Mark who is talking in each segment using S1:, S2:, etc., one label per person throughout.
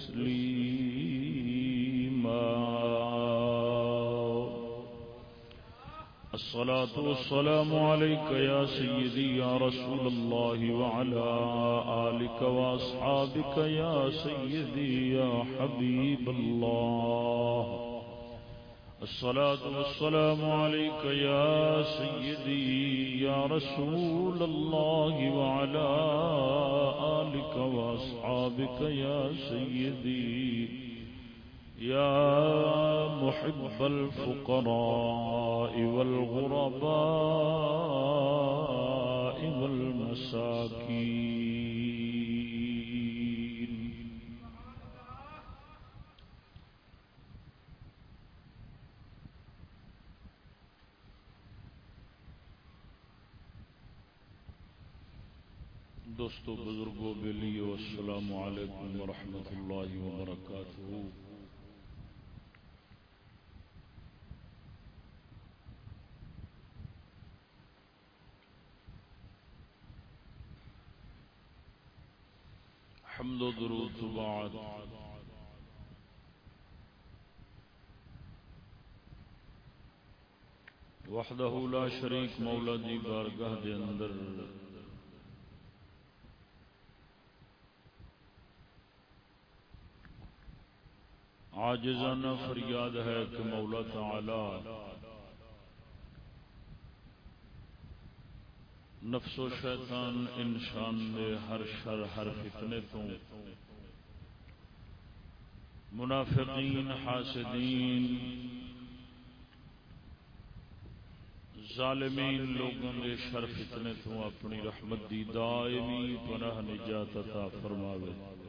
S1: تسليما الصلاة والسلام عليك يا سيدي يا رسول الله وعلى آلك وأصحابك يا سيدي يا حبيب الله. الصلاة والسلام عليك يا سيدي، يا رسول الله، وعلى آلك وأصحابك يا سيدي، يا محب الفقراء والغرباء دوستو بزرگوں بلیو السلام علیکم ورحمۃ اللہ وبرکاتہ۔ حمد و درود بعد۔ وحدہ لا شریک مولا دی بارگاہ دے اندر۔ عاجزانہ فریاد ہے کہ مولا تعالی نفس و شیطان انسان دے ہر شر ہر فتنے تو منافقین، حاسدین، ظالمین لوگوں کے شر فتنے تو اپنی رحمت دی دائمی پناہ نجات عطا فرماوے۔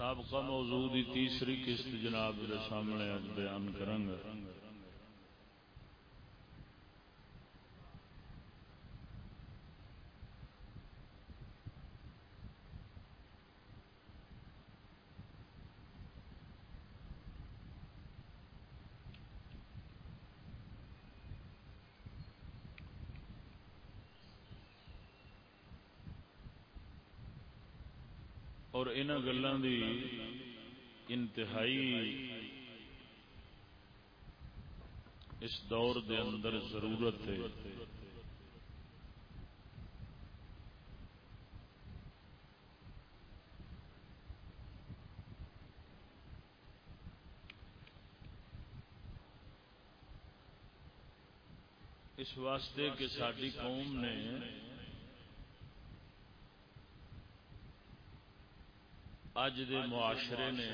S1: سابقہ موضوع دی تیسری قسط جناب دے سامنے بیان کروں گا اور ان گلوں دی انتہائی اس دور دے اندر ضرورت ہے اس واسطے کہ ساری قوم نے اج دے معاشرے نے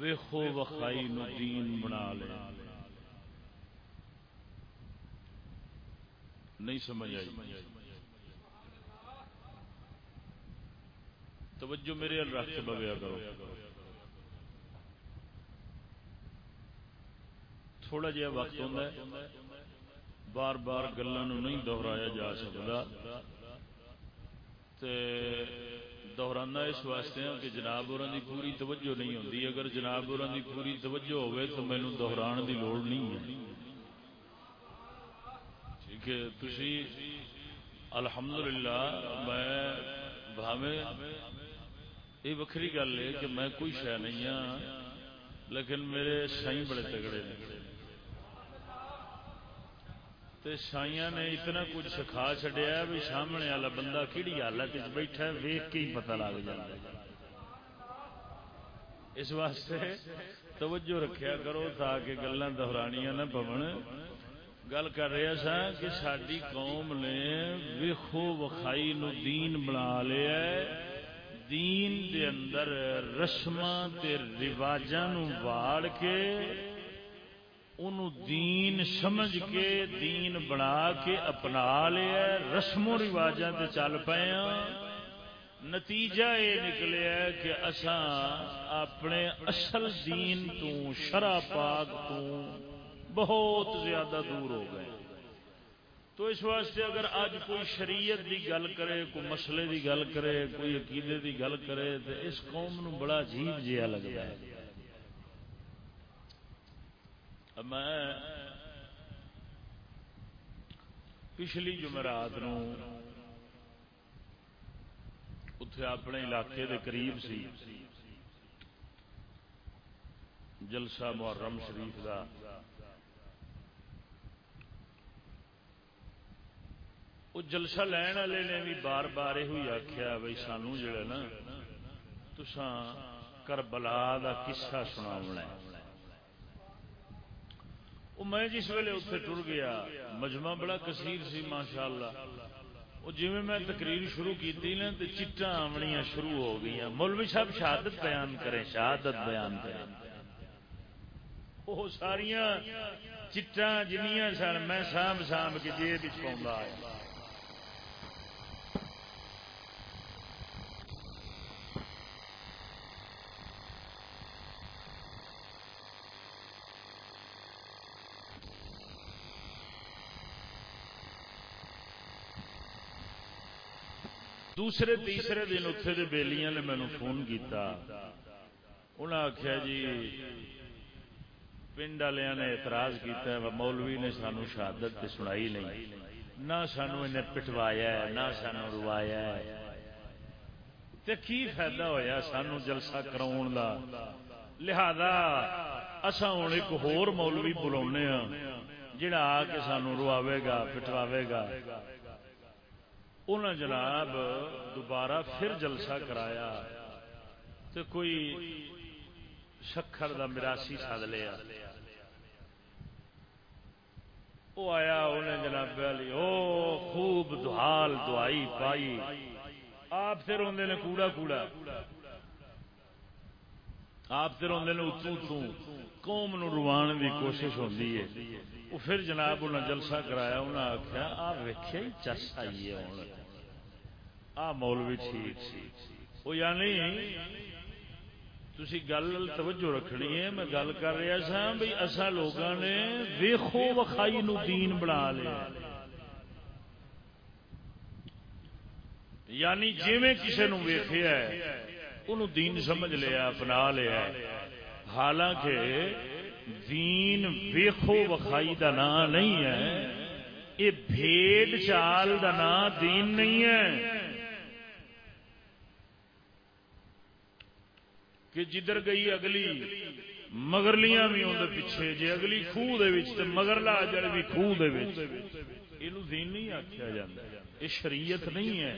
S1: ویخو وخائی نو دین بنا لیا نہیں سمجھ آئی۔ توجہ میرے رکھ کے بگیا کرو۔ تھوڑا جہا وقت ہوتا ہے، بار بار گلوں نہیں دہرایا جا سکتا دہرانا اس واسطے ہاں کہ جناب اور پوری توجہ نہیں ہوتی اگر جناب اور پوری توجہ ہوئے تو مینو دہران کی لوڑ نہیں ہے۔ ٹھیک ہے تھی الحمدللہ، میں بھاوے یہ وکری گل ہے کہ میں کوئی شہ نہیں ہاں لیکن میرے سائی بڑے تگڑے نے۔ سائیا نے اتنا کچھ سکھا چڈیا بھی سامنے والا بندہ کہڑی حالت بیٹھا ویخ کے ہی پتا لگ جائے اس واسطے توجہ رکھیا کرو تاکہ گلا دہرانیاں نہ پون۔ گل کر رہا سا کہ ساری قوم نے ویخو وکھائی نو دین بنا لیا دین دے اندر رسم رواجاں واڑ کے دین سمجھ کے دین بنا کے اپنا لیا رسم و رواجاں چل پے ہاں۔ نتیجہ یہ نکلیا کہ اساں اپنے اصل دین تو، شرع پاک تو بہت زیادہ دور ہو گئے۔ تو اس واسطے اگر اج کوئی شریعت دی گل کرے، کوئی مسئلے دی گل کرے، کوئی عقیدے دی گل کرے، تو اس قوم نو بڑا عجیب جہا لگتا ہے۔ میں پچھلی جمعرات اتے اپنے علاقے دے قریب سی، جلسہ محرم شریف کا وہ جلسہ لین والے نے بھی بار بار یہ آخیا بھائی سانو جڑا نا تسان کربلا کا قصہ سنا وہ میں جس ویلے اتنے ٹر گیا، مجمع بڑا کثیر سی ماشاء اللہ وہ جی میں تقریر شروع کی نا تو چٹا آمنیا شروع ہو گئی مولوی صاحب شہادت بیان کریں، شہادت بیان کریں۔ وہ ساریا چٹا جنیاں سن، میں سانب سانب کے جیب پاؤں آیا۔ دوسرے تیسرے دن اتنے بےلیاں نے مینو فون کیا انہیں آخیا جی پنڈ والوں نے اعتراض کیا مولوی نے سانو شہادت سنائی نہیں۔ نہ سانو انہیں پٹوایا نہ سانو روایا تے کی فائدہ ہویا سانو جلسہ کراؤن دا؟ لہذا اسا ہوں ایک ہور مولوی بلاؤنے ہاں جڑا آ کے سانو رواوے گا پٹواوے گا۔ انہاں جناب دوبارہ پھر جلسہ کرایا تو کوئی شکر دا مراسی سد لیا۔ وہ آیا انہیں جناب علی، او خوب دعال دعائی پائی۔ آپ سے روندے نے کوڑا کوڑا۔ آپ سے روندے نے اتو اتو قوم نو روان دی کوشش ہوندی ہے۔ وہ پھر جناب انہیں جلسہ کرایا انہیں آخیا آ ویکیا ہی چس آئی ہے ہوں آ مولوی ٹھیک وہ یعنی تھی گل توجہ رکھنی ہے، میں گل کر رہا سا بھائی اصا لوگوں نے ویخو وکھائی نو دین بنا لیا۔ یعنی جی کسی نو ویخیا ان دین سمجھ لیا، اپنا لیا۔ حالانکہ دین ویخو وکھائی دا نام نہیں ہے یہ بھیڑ چال دا نام دین نہیں ہے۔ کہ جدھر گئی اگلی مگرلیاں بھی اندر پیچھے جی اگلی خوہ مگرلا جڑ بھی خوہ یہ دین نہیں آخیا جا یہ شریعت نہیں ہے۔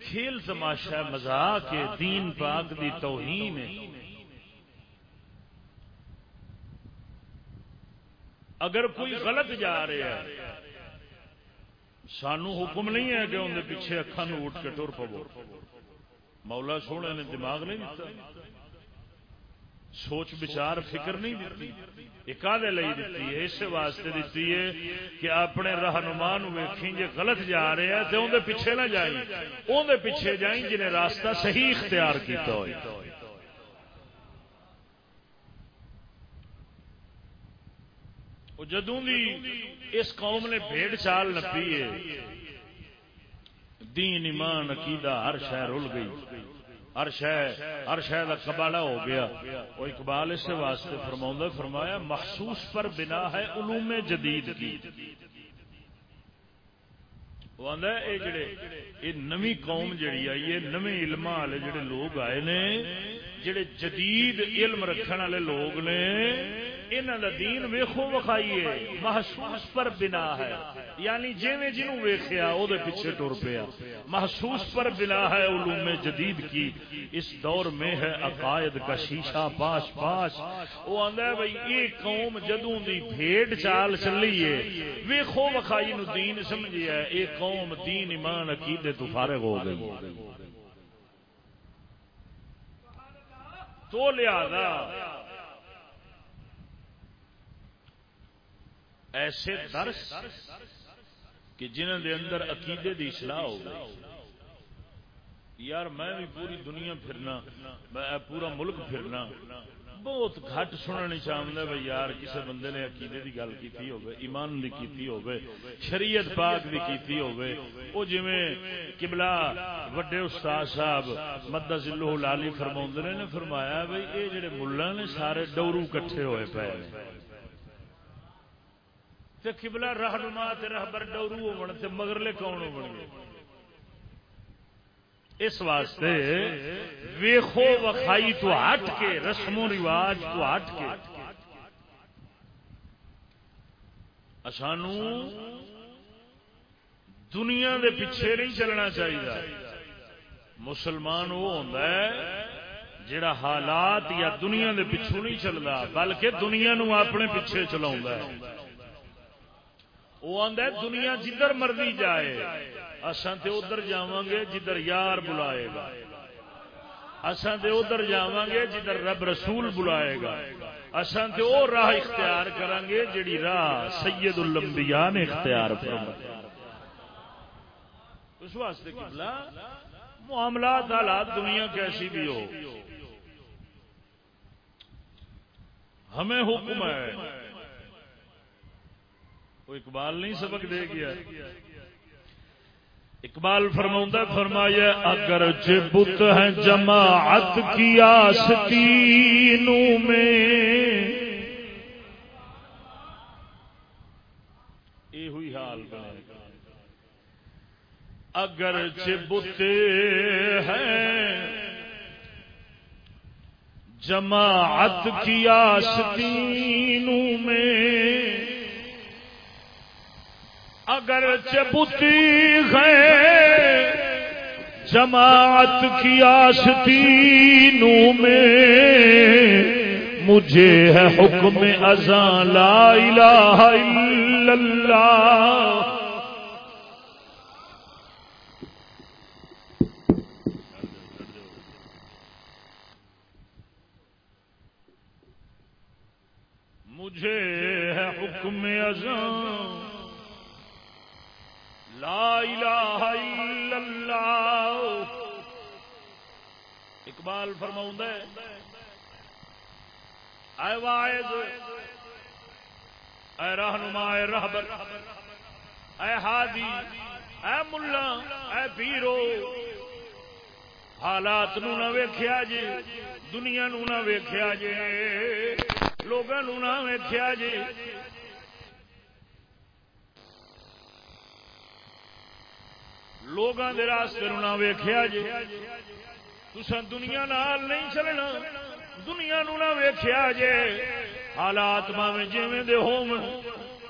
S1: کھیل تماشا مزاق دین پاک دی توہین ہے۔ اگر کوئی غلط جا رہا ہے سانو حکم نہیں ہے کہ اندر پیچھے اکھان اٹھ کے ٹر پو مولا سونے نے دماغ نہیں دیتا سوچ بچار فکر نہیں دیتی ایک دیتی ہے، اس واسطے دیتی ہے کہ اپنے رہنما ویکھی جی غلط جا رہے ہیں تو اندر پیچھے نہ جائیں۔ اندر پیچھے جائیں جنہیں راستہ صحیح اختیار کیتا ہوئے۔ جدوں اس قوم نے بھیڑ چال نپی ہے۔ دین، ایمان، عقیدہ، ہر شہر رل گئی۔ ہر شہ ہر شہ کا کباڑا ہو گیا۔ وہ اقبال اس واسطے فرما فرمایا محسوس پر بنا ہے علوم جدید کی۔ وہ آدھا یہ جڑے یہ نمی قوم جڑی آئی ہے نویں علم والے جڑے لوگ آئے نے، جڑے جدید علم رکھنے والے لوگ نے انہوں کا دین ویخو وکھائیے، محسوس پر بنا ہے۔ یعنی جی جنوں ویخیا وہ پیچھے ٹر پیا۔ محسوس پر بنا ہے علوم جدید کی۔ اس دور میں ہے عقائد کا شیشہ پاش پاش۔ وہ آدھا بھائی یہ قوم جدوں دی بھیڑ چال چلی ہے۔ ویخو وکھائی نو دین سمجھیا ہے۔ یہ قوم دین، ایمان، عقیدے تو فارغ ہو گئی۔ تو لہذا ایسے درس کہ جنہوں دے اندر عقیدے دی اصلاح ہو گئی۔ یار میں بھی پوری دنیا پھرنا، میں پورا ملک پھرنا۔ بہت گھٹ سننا چاہتا بھائی یار کسی بندے نے عقیدے کی گل کی ہوگی ایمان کی کی ہوگی شریعت پاک بھی کی ہوگی وہ جی کبلا وڈے استاد صاحب مدا ضلع لالی فرما نے فرمایا بھائی یہ جڑے ملا نے سارے ڈورو کٹھے ہوئے پے تے قبلہ رہنما تے رہبر ڈورو ہون تے مگرلے کون ہون گے؟ اس واسطے ویخو وخائی تو ہٹ کے، رسم و رواج تو ہٹ کے۔ اسانو دنیا دے پیچھے نہیں چلنا چاہیے مسلمان وہ ہوتا ہے جڑا حالات یا دنیا دے پیچھوں نہیں چلتا بلکہ دنیا نو اپنے پیچھے چلا ہے۔ وہ آدھا دنیا جدھر مرضی جائے اصل تو ادھر جا گے جدھر یار بلائے گا۔ اصل تو ادھر جا گے جدھر رب رسول بلائے گا۔ اصل تو وہ راہ اختیار کریں گے جڑی راہ سید الانبیاء نے اختیار اس واسطے کبلا معاملات حالات دنیا کیسی بھی ہو، ہمیں حکم ہے وہ اقبال نہیں سبق دے گیا۔ اقبال فرما فرمایا، اگر بت ہے جماعت کی آستینوں میں۔ یہ ہوئی حال بنے۔ اگر بتے ہیں جماعت کی آستینوں میں۔ اگر چبتی ہے جماعت کی آستینوں میں مجھے ہے حکم ازاں لا الہ الا اللہ مجھے ہے حکم ازاں لا الہ الا اللہ اقبال فرماؤں اے واعظ، اے رہنما، اے رہبر، اے ہادی اے ملا، اے پیرو، حالات نو نہ ویکھیا جی دنیا نو نہ ویکھیا جی لوگوں نو نہ ویکھیا جی لوگوں کے راستے نہ ویخیا جی تسا دنیا نال نہیں چلنا، دنیا نو نہ ویخیا جے۔ حالات باوے جیویں دے ہوم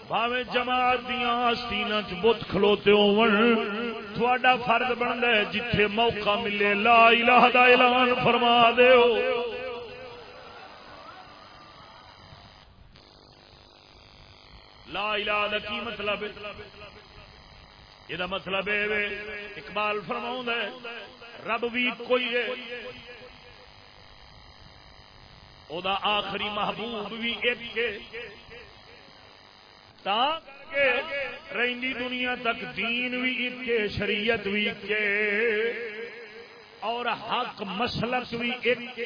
S1: باوے جماعت دیا آستین بت کھلوتے ہوا فرد بنتا ہے جتھے موقع ملے۔ لا الہ دا اعلان فرما دیو۔ لا الہ دا کی مطلب یہ مطلب اقبال فرما رب بھی کوئی ہے او دا آخری محبوب بھی ایک رہی دنیا تک دین بھی ایک شریعت بھی ایک اور حق مسلک بھی ایک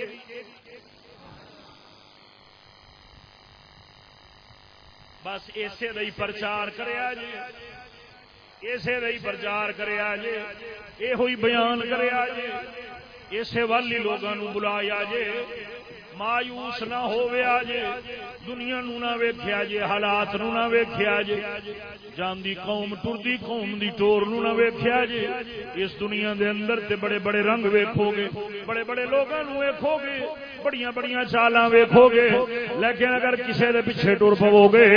S1: بس اسے دئی پرچار کریا جی اسے دئی پرچار کریا جے یہ ہوئی بیان کریا جے اسے والی لوگوں بلایا جے مایوس نہ ہوا جے دنیا نو نہ ویکھیا جے حالات نو نہ ویکھیا جے جاندی قوم ٹردی قوم دی ٹور نو نہ ویکھیا جے اس دنیا دے اندر تے بڑے بڑے رنگ ویکھو گے بڑے بڑے لوگوں نو ویکھو گے بڑیاں بڑیاں چالاں ویکھو گے لیکن اگر کسے دے پیچھے ٹر پو گے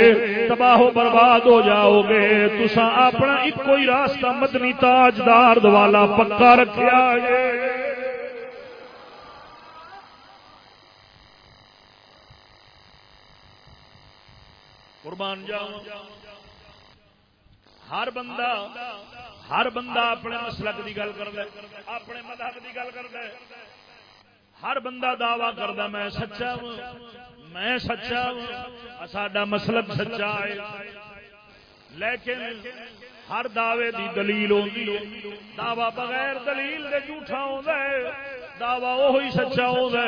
S1: تباہ و برباد ہو جاؤ گے تساں اپنا ایک کوئی راستہ مدنی تاجدار دوالا پکا رکھیا جے قربان جاؤ ہر بندہ ہر بندہ اپنے مسلک کی گل کرتا اپنے مذہب کی گل کرتا ہر بندہ دعوی کرتا میں سچا ہوں، میں سچا ہوں ساڈا مسلک سچا ہے۔ لیکن ہر دعوے دی دلیل ہوتی دعوی بغیر دلیل دے جھوٹا ہوتا ہے۔ دعوی وہی سچا ہوگا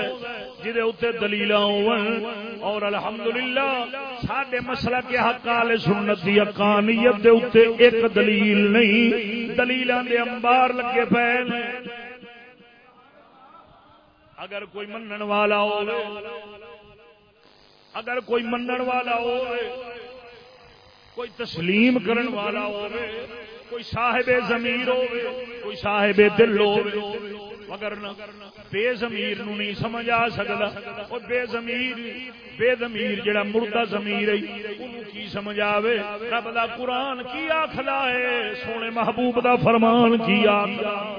S1: جہے اتنے دلیل اور الحمدللہ سڈے مسئلہ کے حق والے سنت کی اکانیت دے اتنے ایک دلیل نہیں دلیل دے انبار لگے پے۔ اگر کوئی منن والا ہو اگر کوئی منن والا ہو کوئی تسلیم کرن والا ہو کوئی صاحب ضمیر ہو کوئی صاحب دل ہو مگر بے زمیر نو نہیں سمجھ آ سکتا اور بے زمیر بے زمیر جڑا مردہ زمیر ہے کی سمجھ آوے؟ رب دا قرآن کی آخلا ہے؟ سونے محبوب دا فرمان کی آخلا۔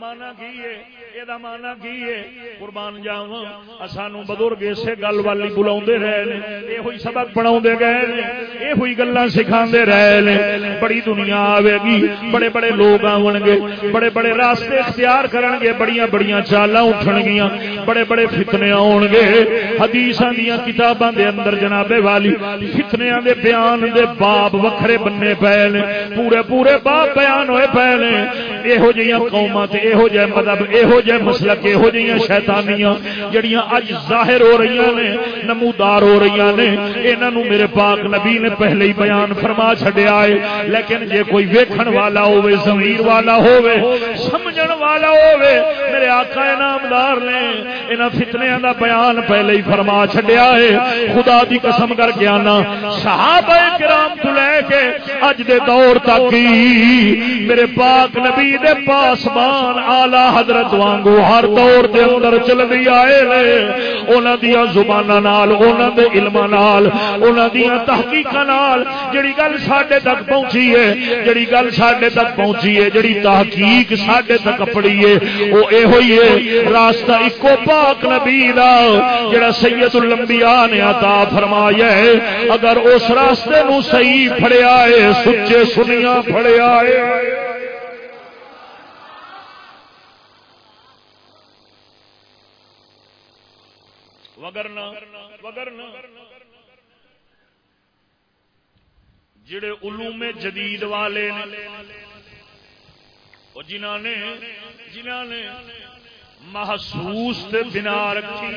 S1: مانا کی ہے؟ یہ مانا کی ہے? قربان جاوا سانو بزرگ اسی گل والی بلا رہے یہ سبق پڑھا گئے یہ گلا سکھا رہے بڑی دنیا آئے گی بڑے بڑے لوگ آن گے بڑے بڑے راستے اختیار کرن گے بڑی بڑی چالاں اٹھن گیا بڑے بڑے فتنے آن گے حدیث دیا کتاباں دے اندر جنابے والی فتنیا دے بیان دے باب وکھرے بننے پے پورے پورے باب بیان ہوئے پے یہو جہاں قوما یہو جہ مذہب یہو جہ مسلک یہو جہاں شیطانیاں جڑیاں اج ظاہر ہو رہی نے نمودار ہو رہی نے یہاں میرے پاک نبی نے پہلے ہی بیان فرما چڈیا ہے لیکن جے کوئی ویکھن والا ہوے ضمیر والا ہوے سمجھن والا ہوے میرے آقا نامدار نے انہاں فتنیاں دا بیان پہلے ہی فرما چھڈیا ہے خدا دی قسم کر کے آنا صحابہ کرام تو لے کے اج دے دور تک میرے پاک نبی دے پاسبان اعلی حضرت وانگو ہر دور دے اندر چل دی آئے نے۔ انہاں دیاں زباناں نال، انہاں دے علماں نال، انہاں دیاں تحقیقاں نال جڑی گل ساڈے تک پہنچی ہے، جڑی گل ساڈے تک پہنچی ہے، جڑی تحقیق ساڈے تک پڑی ہے او اے ہوئی ہے، راستہ اکو پاک نبی دا جڑا سید الانبیاء نے عطا فرمایا ہے۔ اگر اس راستے نو صحیح پھڑیا ہے، سچے سنیاں پھڑیا ہے۔ وگرنا وگرنا۔ جڑے علوم جدید والے جنہ نے جنہ نے محسوس تے بنا رکھی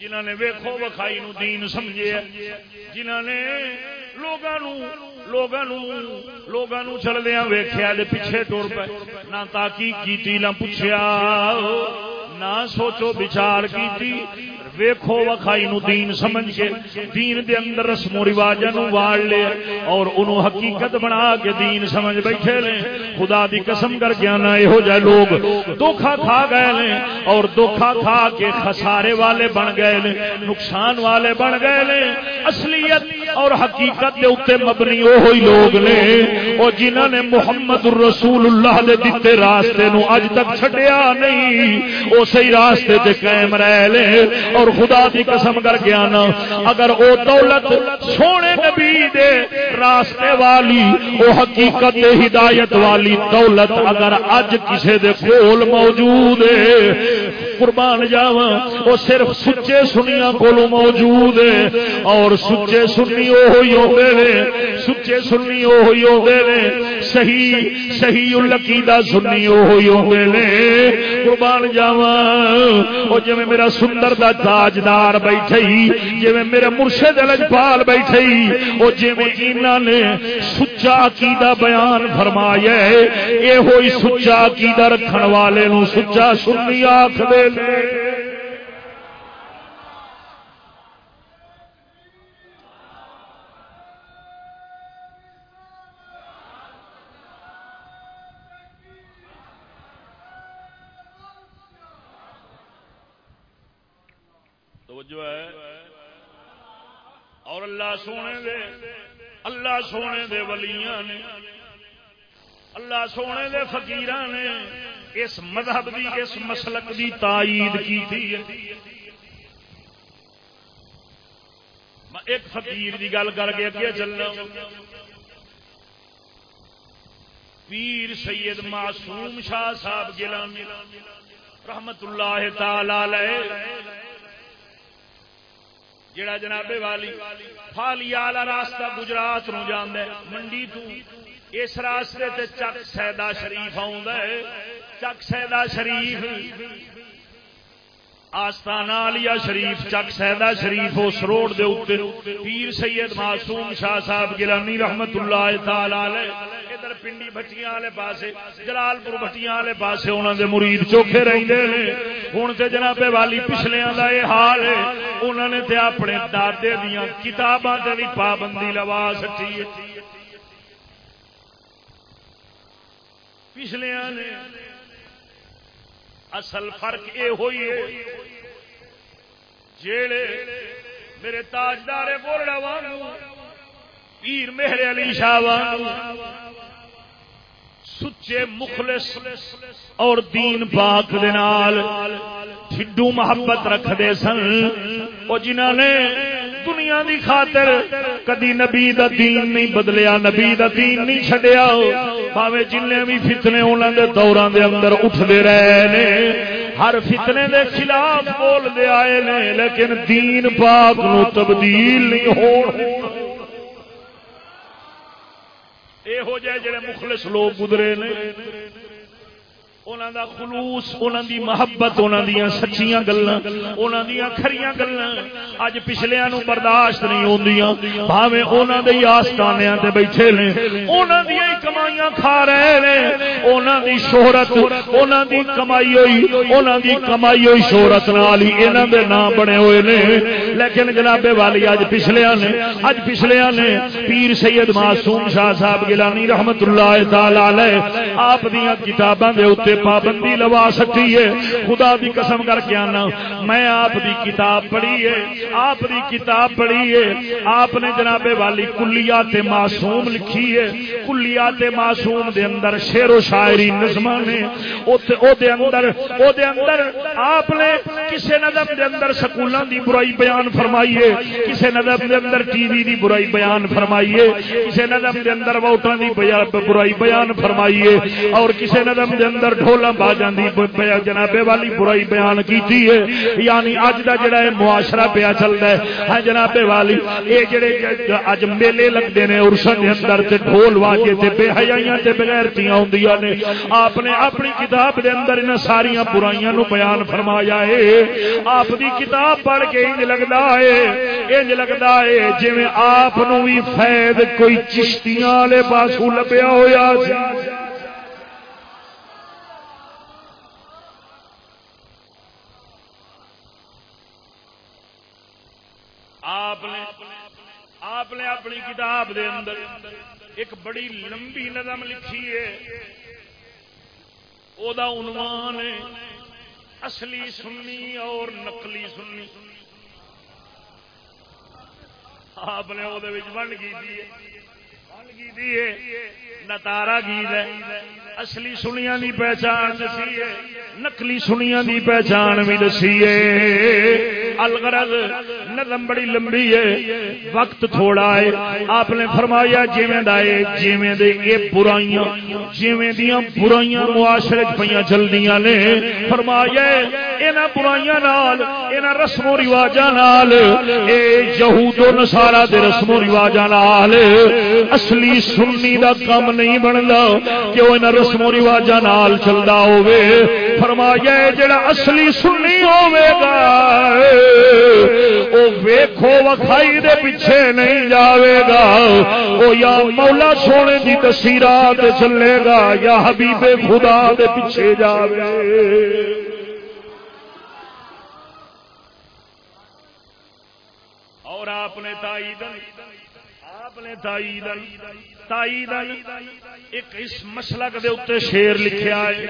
S1: جنہ نے ویکھو وکھائی نو دین سمجھے جنہ نے لوگوں چلدیا ویخیا پیچھے ٹور پہ نہ تاکی کی نہ پوچھا نہ سوچو بچار کی ویکھو وکھائی نو دین سمجھ کے دین دے اندر رسم و رواجاں نو واڑ لے اور انہوں حقیقت بنا کے دین سمجھ بیٹھے لے خدا دی قسم کر کے آنا یہو جائے لوگ دھوکھا کھا گئے لے اور دھوکھا کھا کے خسارے والے بن گئے لے نقصان والے بن گئے لے اصلیت اور حقیقت دے اوتے مبنی وہی لوگ نے اور جنہاں نے محمد الرسول اللہ دے دتے راستے نو اج تک چھڈیا نہیں او اسی راستے تے قائم رہ لے اور اور خدا دی قسم کر کے آنا۔ اگر او دولت سونے نبی دے راستے والی، او حقیقت ہدایت والی دولت اگر اج کسے دے کول موجود ہے قربان جاواں او صرف سچے سنیاں کولو موجود ہے اور سچے سنی او ہوئی ہوندے نے، سچے سنی او ہوئی ہوندے نے، صحیح صحیح العقیدہ سنی او ہوئی ہوندے نے۔ قربان جاواں او جویں میرا سندر دا تاجدار بیٹھے جی میرے مرشد لجپال بیٹھے او وہ جی نے سچا عقیدہ بیان فرمایا یہ ہوئی سچا عقیدہ رکھن والے نو سچا سنی آخ دے توجہ ہے۔ اور اللہ سونے دے، اللہ سونے دے ولیاں نے، اللہ سونے دے فقیر نے اس مذہب دی، اس مسلک دی تائید کی تھی۔ ایک فقیر دی گل کر کے اگے چلنا۔ پیر سید معصوم شاہ صاحب گیلانی رحمت اللہ تعالی جڑا جناب والی فالی والا راستہ گجرات نو جانا منڈی تو اس راستے تے چک سیدا شریف آ چک سیدا شریف۔ آستانہ لیا شریف چک سیدا شریف اس روڈ دے اوپر۔ پیر سید معصوم شاہ صاحب گیلانی رحمت اللہ تعالی ادھر پنڈی بٹیاں والے پاسے، جلال پور بٹیاں والے پاسے انہوں دے مرید چوکھے رہتے ہیں۔ ہوں تو جناب والی پچھلیا کا یہ حال ہے۔ انہوں نے تے اپنے دادے دیا کتاباں بھی پابندی لوا سکی پچھلیا نے اصل فرق یہ ہوئی ہے۔ جیڑے میرے تاجدار بولڑا وانگو، پیر میرے علی شاہ وانگو، سچے مخلص اور دین پاک ٹھڈو محبت رکھتے سن۔ وہ جنہ نے دنیا دی خاطر کدی نبی دا دین نہیں بدلیا، نبی دا دین نہیں چڈیا پاوے جنے بھی فتنے انہوں دے دوران دے اندر اٹھتے رہے نے، ہر فتنے دے خلاف بول دے آئے نے، لیکن دین پاک نو تبدیل نہیں ہو یہ جڑے مخلص لوگ گزرے نے انہوں دا خلوص انہوں دی محبت انہوں دیا سچیاں گلاں انہوں دیا کھریاں گلاں اج پچھلیاں نو برداشت نہیں ہوندیاں۔ بھاویں انہوں دے آستانیاں تے بیٹھے نے۔ انہوں دی کمائیاں کھا رہے نے۔ انہوں دی شہرت انہوں دی کمائی ہوئی انہوں دی کمائی ہوئی شہرت نال ہی انہوں دے نام بنے ہوئے نے۔ لیکن جناب والی، اج پچھلیاں نے، اج پچھلیاں نے پیر سید معصوم شاہ صاحب گیلانی رحمت اللہ تعالی علیہ آپ دیاں کتاباں دے اوتے پابندی لوا سکی ہے۔ خدا دی قسم کر کے آنا۔ میں آپ دی کتاب پڑھی ہے۔ آپ دی کتاب پڑھی ہے۔ آپ نے جناب والی کلیات معصوم لکھی ہے۔ کلیات معصوم دے اندر شعر و شاعری نظم نے۔ او دے اندر او دے اندر آپ نے کسے نظم دے اندر سکولاں دی برائی بیان فرمائی ہے۔ کسے نظم دے اندر ٹی وی دی برائی بیان فرمائی ہے۔ کسے نظم دے اندر ووٹاں دی برائی بیان فرمائی ہے۔ اور کسے نظم دے اندر ڈھولا باجاں دی جناب والی برائی بیان کیتی ہے۔ یعنی اج دا جڑا ہے معاشرہ پیا چلدا ہے۔ ہاں جناب والی اے جڑے اج میلے لگدے نے عرساں دے اندر تے ڈھول واجے تے بے حیائیاں تے بغیرتیاں ہوندیاں نے، آپ نے اپنی کتاب دے اندر انہاں ساریاں برائیاں نو بیان فرمایا ہے۔ آپ دی کتاب پڑھ کے انج لگدا ہے، انج لگدا ہے جویں آپ نو وی فیض کوئی چشتیاں والے پاسوں لبیا ہویا سی آپ نے آپ نے اپنی کتاب دے اندر ایک بڑی لمبی نظم لکھی ہے۔ او دا عنوان ہے، اصلی سنی اور نقلی سنی۔ آپ نے وہ بن کی نتارا گیت ہے اصلی سنیا دی پہچان دسی ہے نقلی سنیا دی پہچان بھی دسی ہے الغرض نظم بڑی لمبی ہے وقت تھوڑا ہے آپ نے فرمایا جیویں دائے جیویں دے اے برائیاں جیویں دیاں برائیاں معاشرے پہ چلدیاں نے فرمایا انہاں برائیاں نال انہاں رسم و رواجاں نال اے یہود و نصارا دے رسم و رواجاں نال اصلی سنی دا کم نہیں بنتا کہ وہ انہاں رسم و رواجاں نال چلدا ہوے فرمایا جڑا اصلی سنی ہوے گا، او ویکھو وکھائی دے پیچھے نہیں جاوے گا۔ او یا مولا سونے دی تصویرات چلے گا یا حبیب خدا دے پیچھے جاوے۔ اور آپ نے تائیدن نے تائیدن تائیدن ایک اس مسلک دے اتنے شیر لکھیا ہے۔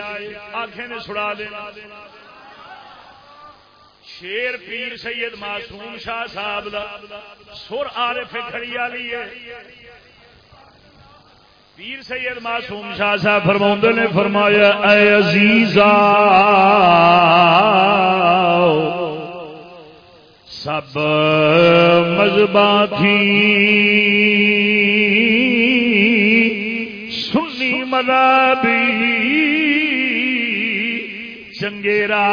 S1: آنکھیں نے سڑا دینا۔ شیر پیر سید معصوم شاہ صاحب دا۔ سر عارف کھڑی والی ہے۔ پیر سید معصوم شاہ صاحب فرما نے فرمایا، اے عزیزا سب مذبا تھی سنی مذہبی چنگیرا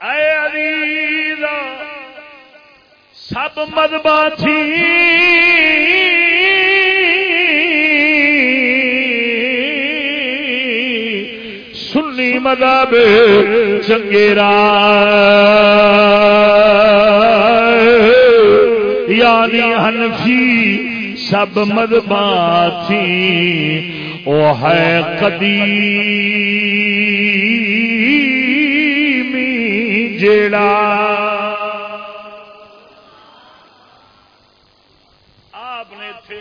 S1: اے عزیزا سب مذبا تھی سنی مذہب چنگیرا یعنی حنفی سب مذبا تھی۔ وہ ہے قدیمی جیڑا۔ آپ نے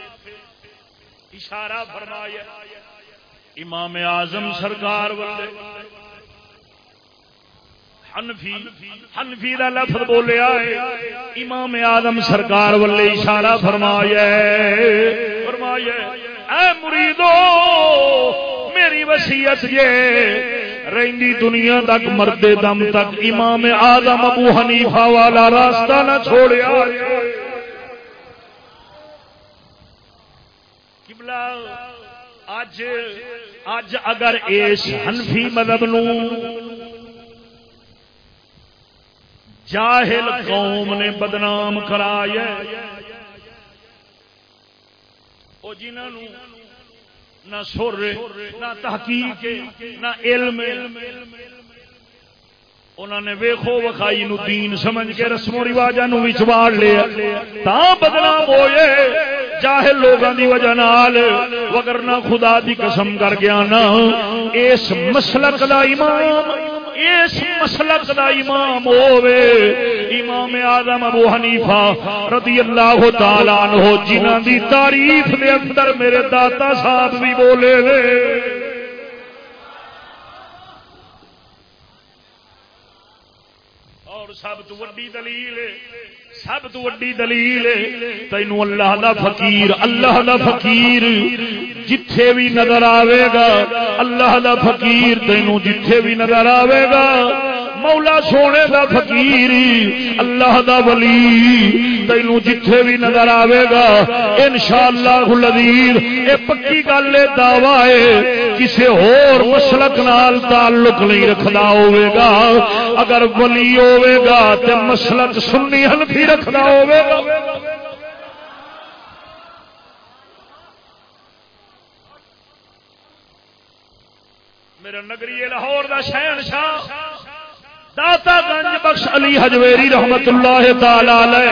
S1: اشارہ فرمایا۔ امام اعظم سرکار والے۔ حنفی حنفی دا لفظ بولیا ہے۔ امام آدم سرکار والے اشارہ فرمایا فرمایا اے مریدو، میری وسیعت یہ رہندی دنیا تک مردے دم تک۔ امام آدم ابو حنیفہ والا راستہ نہ چھوڑیا۔ قبلہ اج اج اگر اس حنفی مذہب نو جاہل قوم نے بدنام کرایا وہ جنہوں نہ سر، نہ تحقیق، نہ علم۔ انہوں نے ویخو وکھائی نو دین سمجھ کے رسم و رواجہ نو لیا۔ تا بدنام ہوئے چاہے لوگوں دی وجہ نال۔ وگرنا خدا دی قسم کر گیا نا، اس مسلک دا امام اس مسلک دا امام ہوے امام آدم ابو حنیفہ رضی اللہ تعالی عنہ جنہاں دی تعریف دے اندر میرے داتا صاحب بھی بولے وے اور سب تو وڈی دلیل ہے سب تو وڈی دلیل تینو اللہ دا فقیر، اللہ دا فقیر جتھے بھی نظر آئے گا، اللہ دا فقیر تینو جتھے بھی نظر آئے گا مولا سونے دا فقیر اللہ دا ولی۔ تینو جتھے بھی نظر آئے گا، انشاءاللہ العزیز، اے پکی گل ہے دعوی ہے، کسے اور مسلک نال تعلق نہیں رکھدا ہوے گا۔ اگر ولی ہوے گا، تے مسلک سنی حنفی رکھدا ہوے گا۔ میرا نگری لاہور دا شہنشاہ۔ داتا گنج بخش علی حجویری رحمت اللہ تعالی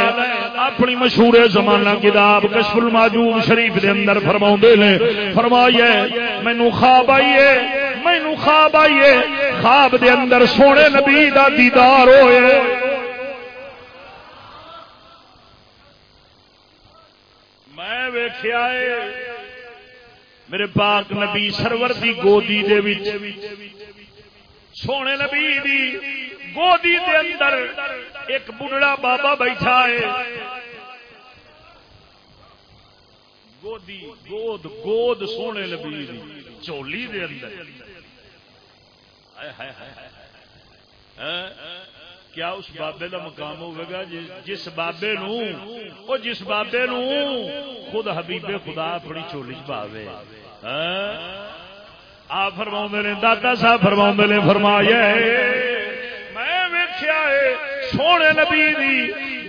S1: اپنی مشہور زمانہ کتاب کشف الماجوب شریف دے اندر فرماؤں نے، فرمائیے مینو خواب آئیے مینو خواب آئیے خواب دے اندر سونے نبی دا دیدار ہوئے۔ میں ویخیا میرے پاک نبی سرور دی گودی دے وچ، سونے نبی دی گودی دے اندر ایک بڑھڑا بابا بیٹھا ہے۔ گودی، گود گود سونے نبی دی، چولی دے اندر۔ کیا اس بابے کا مقام ہوگا جس بابے نو وہ جس بابے نو خود حبیب خدا اپنی چولی چ پاوے آ فرما نے، دادا صاحب فرما نے، فرمایا سونے نبی دی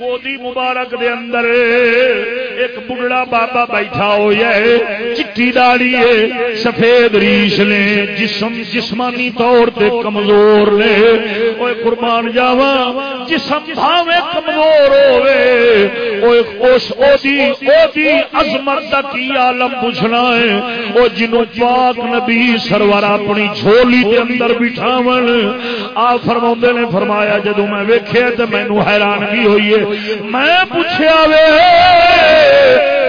S1: گودی مبارک دے اندر ایک بڑھڑا بابا بیٹھا ہوا ہے، چٹی داڑی ہے، سفید ریش نے، جسم جسمانی طور تے کمزور نے۔ اوے قربان جاوا جسم بھاوے کمزور ہوے اوے اس او دی او دی عظمت دا کی عالم پوچھنا ہے؟ او جنوں پاک نبی سرور اپنی جھولی دے اندر بٹھاون۔ آ فرماوندے نے، فرمایا، جدوں میں ویکھیا تے مینوں حیرانگی ہوئی ہے میں پوچھا وے،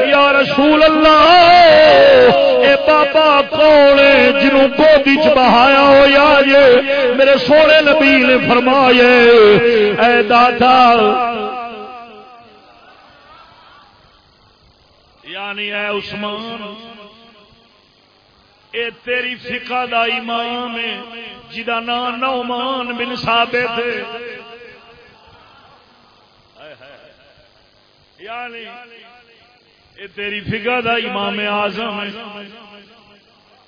S1: یا رسول اللہ، اے بابا کون جنوں گودی چ بہایا ہو یا یہ میرے سونے نبی نے فرمایا، اے دادا۔ یعنی اے عثمان، اے تیری فقہ دا امام ہے جدا نام نعمان بن ثابت ہے۔ یعنی یہ تیری فکا دا امام آزم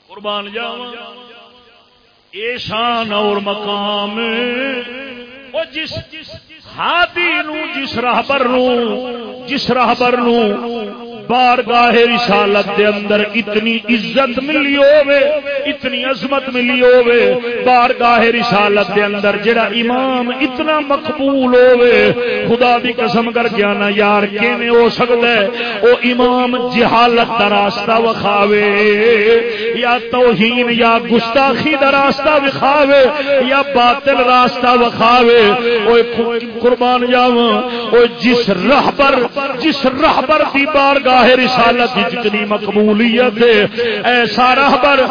S1: قربان جاوا یہ شان اور مقام وہ جس ہاتھی نو، جس راہبر نو، جس راہبر نو بارگاہ رسالت دے اندر اتنی عزت ملی ہوے اتنی عظمت ملی ہوے بارگاہ رسالت دے اندر جڑا امام اتنا مقبول ہوے خدا دی قسم کر کے نا یار، کیویں ہو سکدا ہے؟ او امام جہالت دا راستہ وکھاوے، یا توہین یا گستاخی دا راستہ وکھاوے، یا باطل راستہ وکھاوے۔ اوے قربان جاواں او جس رہبر جس رہبر دی بارگاہ راہ رسالت جتنی مقبولیت ہے، ایسا راہبر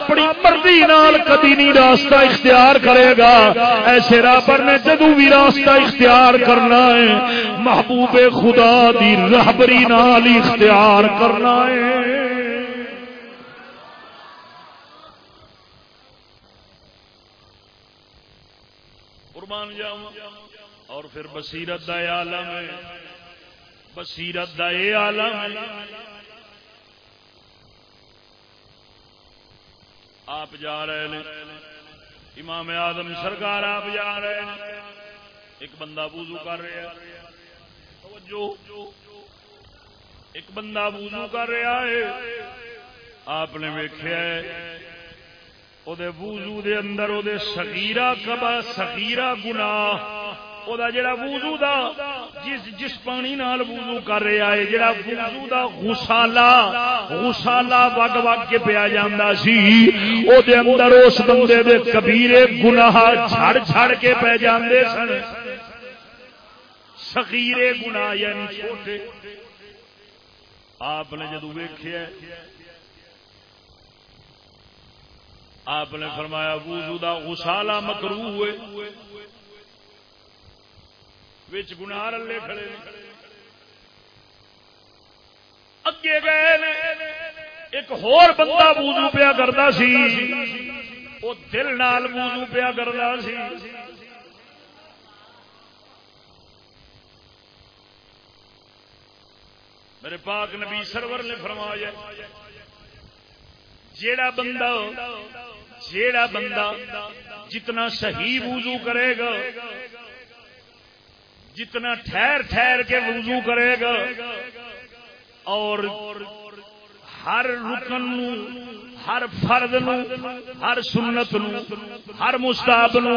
S1: اپنی مرضی نال کدی نہیں راستہ اختیار کرے گا۔ ایسے راہبر نے جدو بھی راستہ اختیار کرنا ہے، محبوب خدا دی رہبری نال اختیار کرنا ہے۔ قربان جاؤں۔ اور پھر بصیرت دا عالم ہے۔ بصیرت دا اے عالم آپ جا رہے ہیں امام آدم سرکار آپ جا رہے ہیں ایک بندہ وضو کر رہے ہیں ایک بندہ وضو کر رہا ہے۔ آپ نے ویخیا وضو دے اندر وہ سگیرا کبا سکیرا گناہ۔ سگیرا گنا جڑا وضو دا، جس جس پانی نال وضو کر رہا ہے، جڑا وضو دا غسالا غسالا وگ وگ کے پیا جاندا سی۔ او دے اندر اس بندے دے کبیرے گناہ جھڑ جھڑ کے پہ جاندے سن۔ صغیرے گناہ یعنی چھوٹے۔ آپ نے جدو ویخیا آپ نے فرمایا وضو دا غسالا مکرو ہوئے۔ وچ گناہ رلے کھڑے اگے گئے ایک ہور بندہ وضو پیا کرتا سی۔ وہ دل نال وضو پیا کرتا سی۔ میرے پاک نبی سرور نے فرمایا، جیڑا بندہ جیڑا بندہ جتنا صحیح وضو کرے گا جتنا ٹھہر ٹھہر کے وضو کرے گا، اور ہر رکن نو، ہر فرد نو، ہر سنت نو، ہر مستاب نو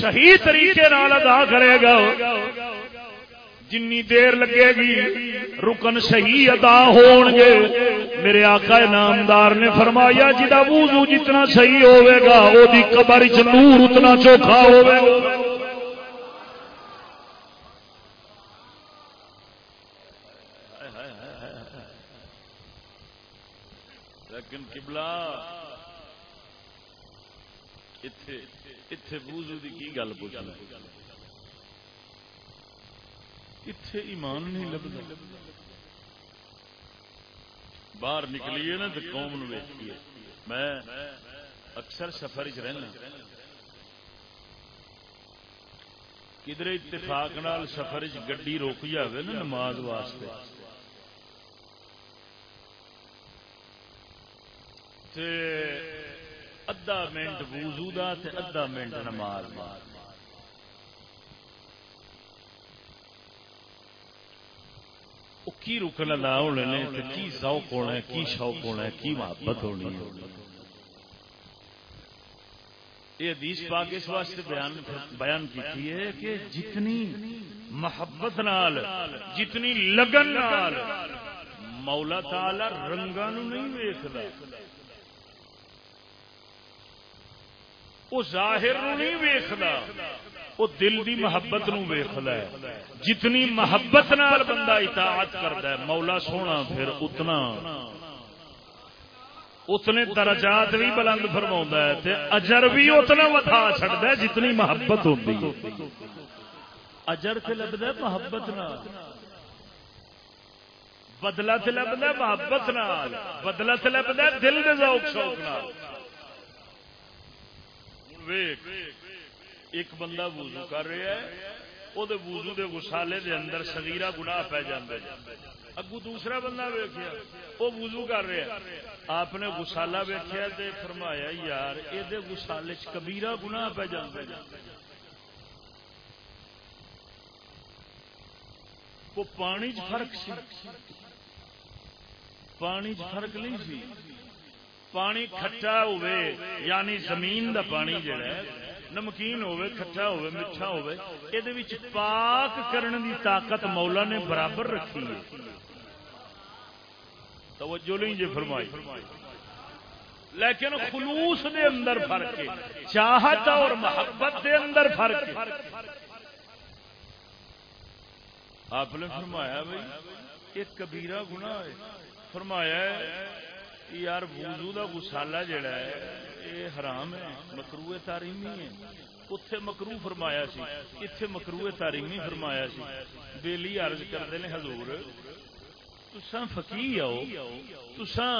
S1: صحیح طریقے ادا کرے گا۔ جنی دیر لگے گی، رکن صحیح ادا ہون گے۔ میرے آقا نامدار نے فرمایا جی جا وضو جتنا صحیح ہوئے گا وہ قبر چ نور اتنا چوکھا ہوئے گا۔ لیکن اتے بوزو کی کی گل پوچھنا اتے ایمان نہیں لگتا باہر نکلیے نا تو قوم ویچیے میں اکثر سفر چ رہنا۔ کدھر اتفاق نال سفر چ گڈی روک جائے نا نماز واسطے۔ تے ادھا منٹ وضو دا تے ادھا منٹ نماز کی رکن ادا ہونے نے کی ذوق ہونا ہے، کی شوق ہونا ہے، کی محبت ہونی ہے۔ یہ حدیث پاک اس واسطے بیان بیان کی ہے کہ جتنی محبت نال، جتنی لگن نال مولا تعالی رنگا نہیں ویکھدا۔ وہ ظاہر نہیں ویخلا وہ دل دی محبت نو ویخلا ہے۔ جتنی محبت نال بندہ اطاعت کرتا ہے، مولا سونا پھر اتنا۔ اتنے درجات بھی بلند فرما ہے اجر بھی اتنا وتا چڑھتا ہے جتنی محبت ہوتی اجر سے لبدا محبت نال۔ بدلا سے لبدا محبت نال۔ بدلا سے لبدا دل کے ذوق شوق نال۔ ویک ایک بندہ وضو کر رہا ہے وہ وضو دے گسالے دے اندر سگیرا گنا پی جاندے اگو دوسرا بندہ ویکیا وہ وضو کر رہا آپ نے گسالا ویکیا تے فرمایا، یار یہ گسالے کبیرا گنا پی جاندے وہ پانی چ فرق سی۔ پانی چ فرق نہیں سی۔ پانی کھٹا ہوئے یعنی زمین دا پانی جڑا ہے، نمکین ہوئے، کھٹا ہوئے، میٹھا ہوئے یہ پاک کرنے دی طاقت مولا نے برابر رکھی ہے۔ توجہ نہیں جی فرمائی۔ لیکن خلوص دے اندر فرق ہے، چاہت اور محبت دے اندر فرق ہے۔ آپ نے فرمایا بھائی، ایک کبیرہ گناہ ہے۔ فرمایا یار وضو دا گسالا جڑا ہے یہ حرام ہے مکرو تاریمی ہے۔ اتے مکرو فرمایا سی اتے مکرو تاریمی فرمایا سی۔ بیلی عرض کرتے ہیں حضور تسا فقی آؤ تسا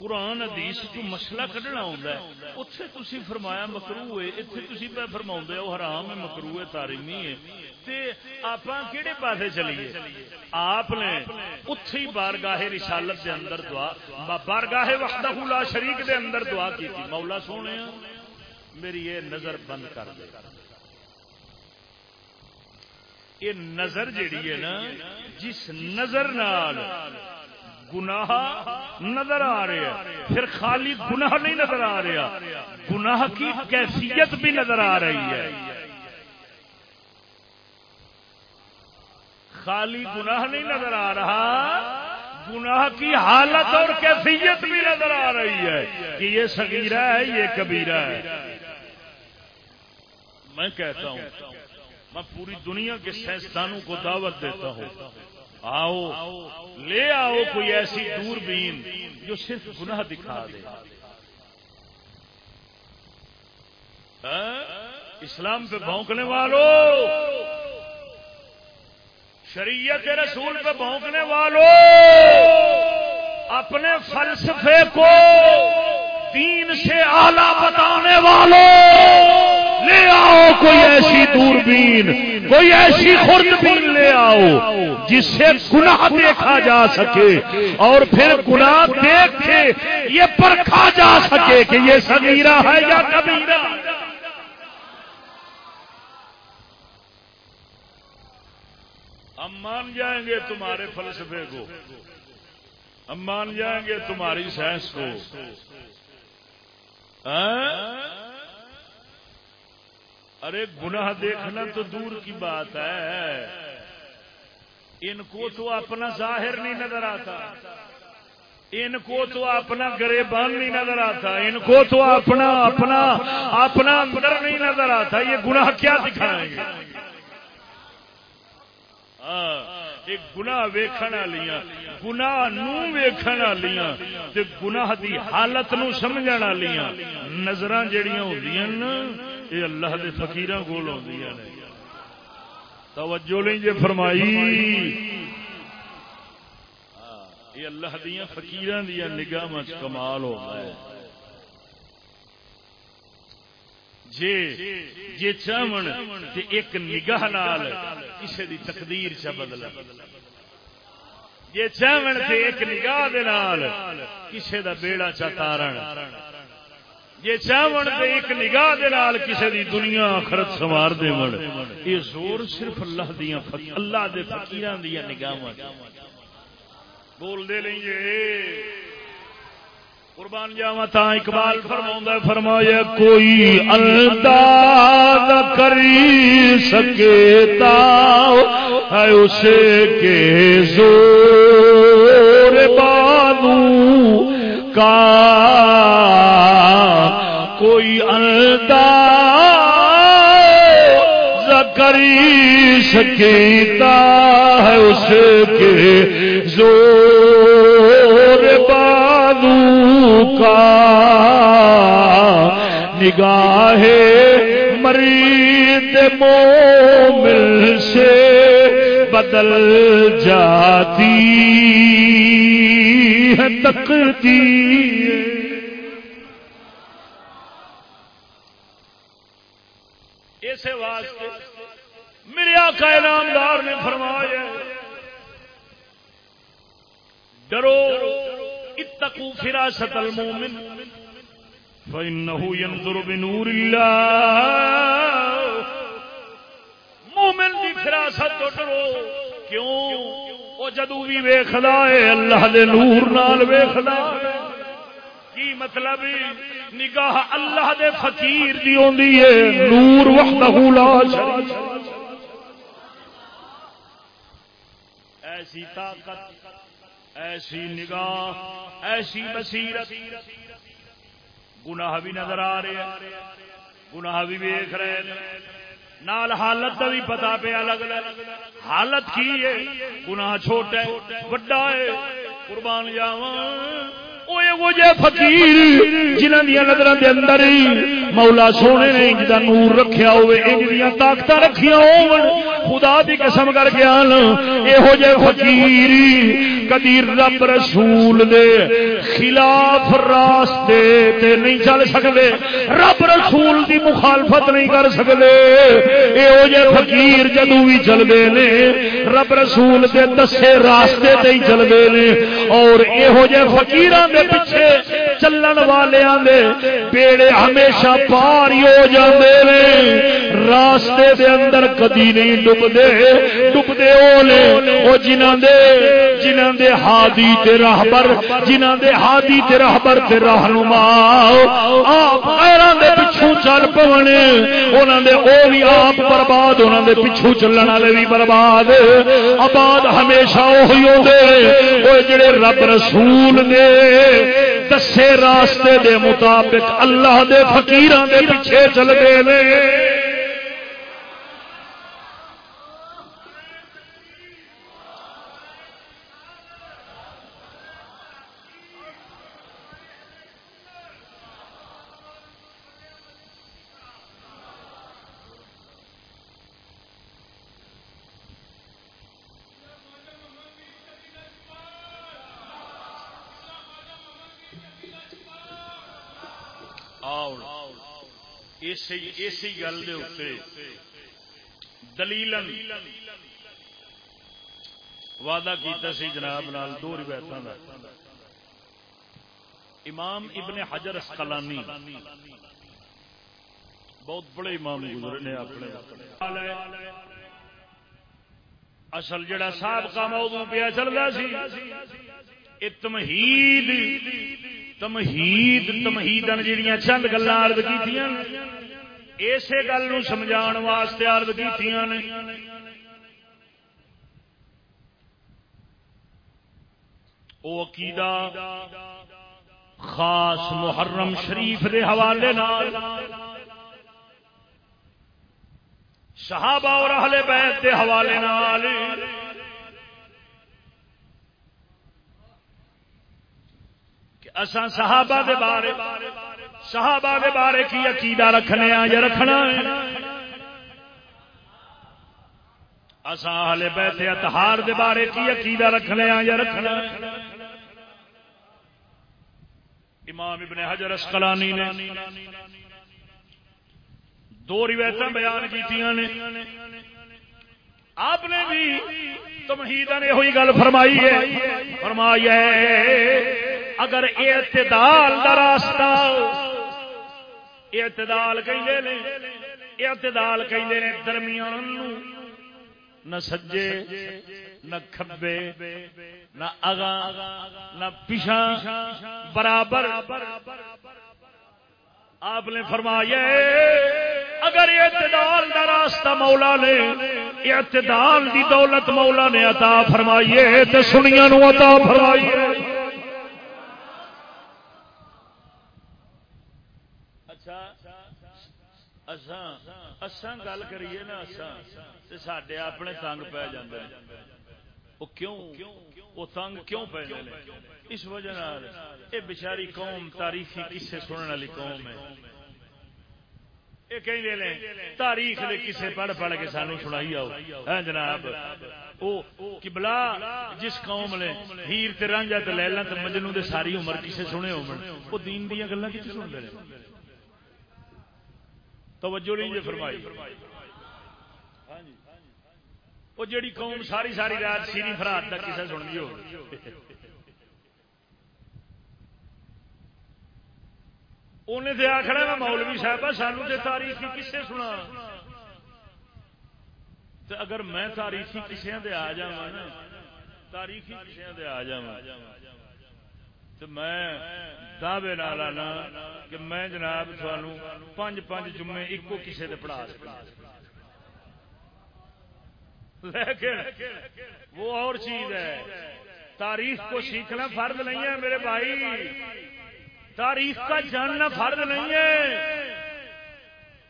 S1: قرآن، حدیث جو مسئلہ کھڈنا ہوتا ہے۔ اتنے تھی فرمایا مکرو ہے۔ اتنے تھی پہ فرما ہو، حرام ہے مکرو ہے تاریمی ہے۔ تے آپ کہڑے پاسے چلیے؟ آپ نے اتے بارگاہ رسالت دے اندر دعا بارگاہ وحدہ لا شریک دے اندر دعا کی تھی مولا سونے، میری یہ نظر بند کر دے۔ یہ نظر جیڑی ہے نا، جس نظر نال گناہ نظر آ رہا پھر خالی گناہ نہیں نظر آ رہا۔ گناہ کی کیفیت بھی نظر آ رہی ہے۔ خالی گناہ نہیں نظر آ رہا۔ گناہ کی حالت اور کیفیت بھی نظر آ رہی ہے کہ یہ سگیرہ ہے، یہ کبیرہ ہے۔ میں کہتا ہوں، میں پوری دنیا کے سائنسدانوں کو دعوت دیتا ہوں آؤ لے آؤ کوئی ایسی دور بین جو صرف گناہ دکھا دے۔ ہاں؟ اسلام پہ بھونکنے والوں شریعت رسول پہ بھونکنے والوں اپنے فلسفے کو دین سے آلہ بتانے والوں لے آؤ، کوئی ایسی دوربین، کوئی ایسی خوردبین لے آؤ جس سے گناہ دیکھا جا سکے اور پھر گناہ دیکھ کے یہ پرکھا جا سکے کہ یہ سمیرا ہے یا کبیرہ۔ ہم مان جائیں گے تمہارے فلسفے کو۔ ہم مان جائیں گے تمہاری سائنس کو۔ ہاں؟ ارے گناہ دیکھنا تو دور کی بات ہے۔ ان کو تو اپنا ظاہر نہیں نظر آتا۔ ان کو تو اپنا گریبان نہیں نظر آتا۔ ان کو تو اپنا اپنا اپنا اندر نہیں نظر آتا۔ یہ گناہ کیا دکھائیں گے؟ گنا ویخن والی گنا ویخن والی گناہ دی حالت نو سمجھ والی نظر جہیا ہوں ہاں، یہ اللہ کے فکیر کول آدی توجہ نہیں جی فرمائی۔ یہ اللہ دیا فکیر دیا نگاہ کمال ہوتا ہے۔ جے جے چاون تے ایک نگاہ نال کسے دی تقدیر چ بدل جے چاون تے ایک نگاہ دے نال کسے دا بیڑا چا تارن۔ جے چاون تے ایک نگاہ دے نال کسے دی دنیا آخرت سوار دے من یہ زور صرف اللہ دیاں اللہ دے فقیراں دیاں نگاہاں بول دے لیں جے قربان جاوا تا اقبال فرما فرمایا، کوئی انداز کری سکتا ہے اسے کے زور بادو کا کوئی انداز کری سکتا ہے اس کے زور بادو کا نگاہ مرید مومل سے بدل جاتی ہے تقدیر اسے واسطے میرے آقا نامدار نے فرمایا ڈرو، اتقوا فراست المؤمن فإنه ينظر بنور الله. مومن دی فراست تو ڈرو، کیوں؟ وہ جدو بھی ویخلا ہے، اللہ دے نور نال ویخلا کی مطلب؟ نگاہ اللہ دے فقیر دی ہوندی ہے، نور وحدہ لا شریک ایسی طاقت، ایسی نگاہ، ایسی بصیرت۔ گناہ بھی نظر آ رہے ہیں، گناہ بھی ویخ رہے ہیں۔ نال حالت کا بھی پتا پیا لگ حالت کی ہے؟ گناہ چھوٹا ہے، وڈا ہے۔ قربان جاواں۔ فقیر جنہ دیا نظر دے اندر مولا سونے نے جا نور رکھیا ہوئے طاقت رکھیا ہو خدا دی قسم کر کے آن یہو جہ فقیر کدی رب رسول دے خلاف راستے تے نہیں چل سکتے رب رسول دی مخالفت نہیں کر سکتے یہو جہ فقیر جدو بھی چلتے نے، رب رسول دے دسے راستے تے ہی چلتے نے۔ اور یہو جہ فقیران دے پیچھے چلن والوں دے بیڑے ہمیشہ پار ہی ہو جاندے نے۔ راستے دے اندر کدی نہیں ڈبدے ڈبدے وہ نے وہ جنہاں دے جنہاں دے ہادی تے راہبر جنہاں دے ہادی تے راہبر تے رہنما۔ آپ غیراں دے پچھوں چل پونے انہاں دے او بھی آپ برباد، انہاں دے پچھوں چلن والے بھی برباد۔ آباد ہمیشہ وہی ہوندے۔ او جڑے رب رسول نے دسے راستے دے مطابق اللہ دے فقیراں دے پیچھے چل گئے اسی اسی گل دلیل وعدہ کیتا سی جناب نال، دو روایتوں کا امام ابن حجر اسقلانی، بہت بڑے امام گزرے نے اپنے۔ اصل جڑا سابقہ موضوع پیا چل رہا سی تمہید تمہید تمہیدن جڑیاں چند گلا عرض کیتیاں۔ اسی گل سمجھا واسطے عرض کیتیاں نے۔ او عقیدہ خاص محرم شریف دے حوالے نال صحابہ اور اہل بیت دے حوالے نال کہ اساں صحابہ دے بارے صحابہ دے بارے کی عقیدہ رکھنے آ یا رکھنا ہے۔ اساں اہل بیت اطہار دے بارے کی عقیدہ رکھنے آ یا رکھنا ہے۔ امام ابن حجر اسقلانی نے دو روایتاں بیان کیتیاں نے۔ آپ نے بھی تمہیدہ نے ہوئی گل فرمائی ہے۔ فرمائی ہے، اگر اعتدال دا راستہ اعتدال کہیں نے، اعتدال کہیں نے درمیان نہ سجے، نہ کھبے، نہ اگا نہ پیچھا برابر۔ آپ نے فرمایا اگر اعتدال دا راستہ مولا نے، اعتدال دی دولت مولا نے عطا فرمائیے تو سنیا نو عطا فرمائیے اساں گل کریے نا سڈے اپنے تنگ پی تنگ کیوں پہ اس وجہ یہ بچاری قوم تاریخی کسے سننے والی قوم ہے۔ تاریخ نے کسے پڑھ پڑھ کے سانو سنائی آؤ۔ ہاں جناب کبلا جس قوم نے ہیر تے رانجا تے لیلا تے مجنو دے ساری عمر کسے سنے ہو وہ دین دیا گلا کتنے سن لے توجہ نہیں جی فرمائی۔ وہ جڑی قوم ساری ساری رات سیری فرات تک کسے سن گئی انہیں تو آخر میں مولوی صاحب سانو تو تاریخی کسے سنا۔ تو اگر میں تاریخی کسے دے آ جا تاریخی کسے دے آ جا تو میں دعوے لانا کہ میں جناب تھانوں پانچ پانچ جمعے ایکو کسے دے پڑھا سکتا لیکن وہ اور چیز ہے تاریخ کو سیکھنا فرض نہیں ہے میرے بھائی تاریخ کا جاننا فرض نہیں ہے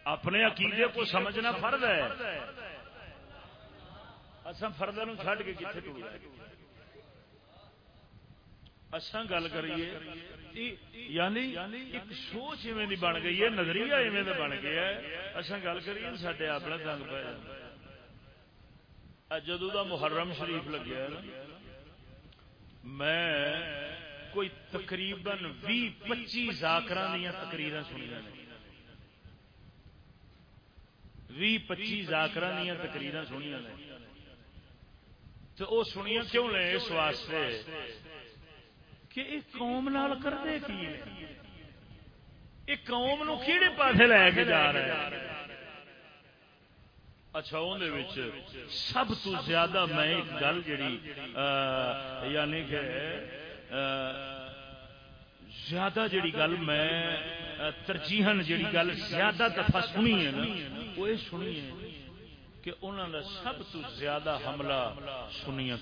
S1: اپنے عقیدے کو سمجھنا فرض ہے اصل فرد چڈ کے کتنے ٹوٹ اچھا گل کریے یعنی ایک سوچ ایویں بن گئی ہے نظریہ ایویں بن گیا ہے۔ اچھا گل کریے سڈے اپنا تنگ پہ جدو کا محرم شریف لگیا میں کوئی تقریباً بھی پچی زاکر دیا تقریر سنیا بھی پچی زاکر دیا تقریر سنیا تو وہ سنیا کیوں لے اس واسطے؟ کہ ایک قوم نال کرتے کی ایک قوم نو کیڑے پاسے لے کے جا رہا ہے اچھا اندر سب تو زیادہ میں ایک گل جڑی یعنی کہ زیادہ جڑی گل میں ترجیحن جڑی گل زیادہ دفعہ سنی ہے نا، وہ یہ سنی ہے کہ انہوں نے سب تو زیادہ حملہ سنیا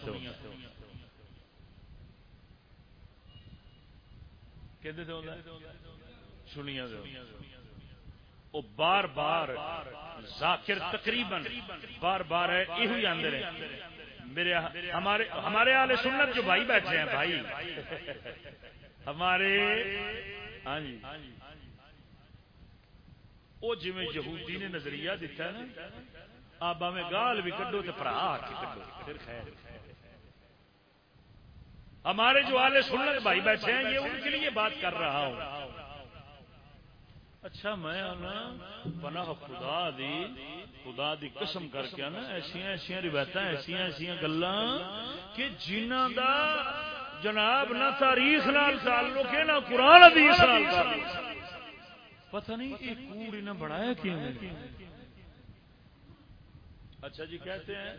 S1: سنیا وہ بار بار ذاکر تقریباً بار بار ہے یہ آدھے میرے ہمارے ہمارے آلے سنت جو بھائی بیٹھے ہیں بھائی۔ ہمارے ہاں جی۔ وہ جی یہودی نے نظریہ دیتا ہے نا آبا میں گال بھی کڈو تو پرا کے کڈو پھر خیر۔ ہمارے جو آلے سنت بھائی بیٹھے ہیں، یہ ان کے لیے بات کر رہا ہوں۔ اچھا میں بنا خدا دی خدا دی قسم کر کے نا ایسا ایسا روایت ایسا ایسا گلا کہ جنہ دا جناب نہ تاریخ نال تعلق ہے، نہ قرآن حدیث نال پتہ نہیں یہ کوڑ انہیں بڑھایا کیوں اچھا جی کہتے ہیں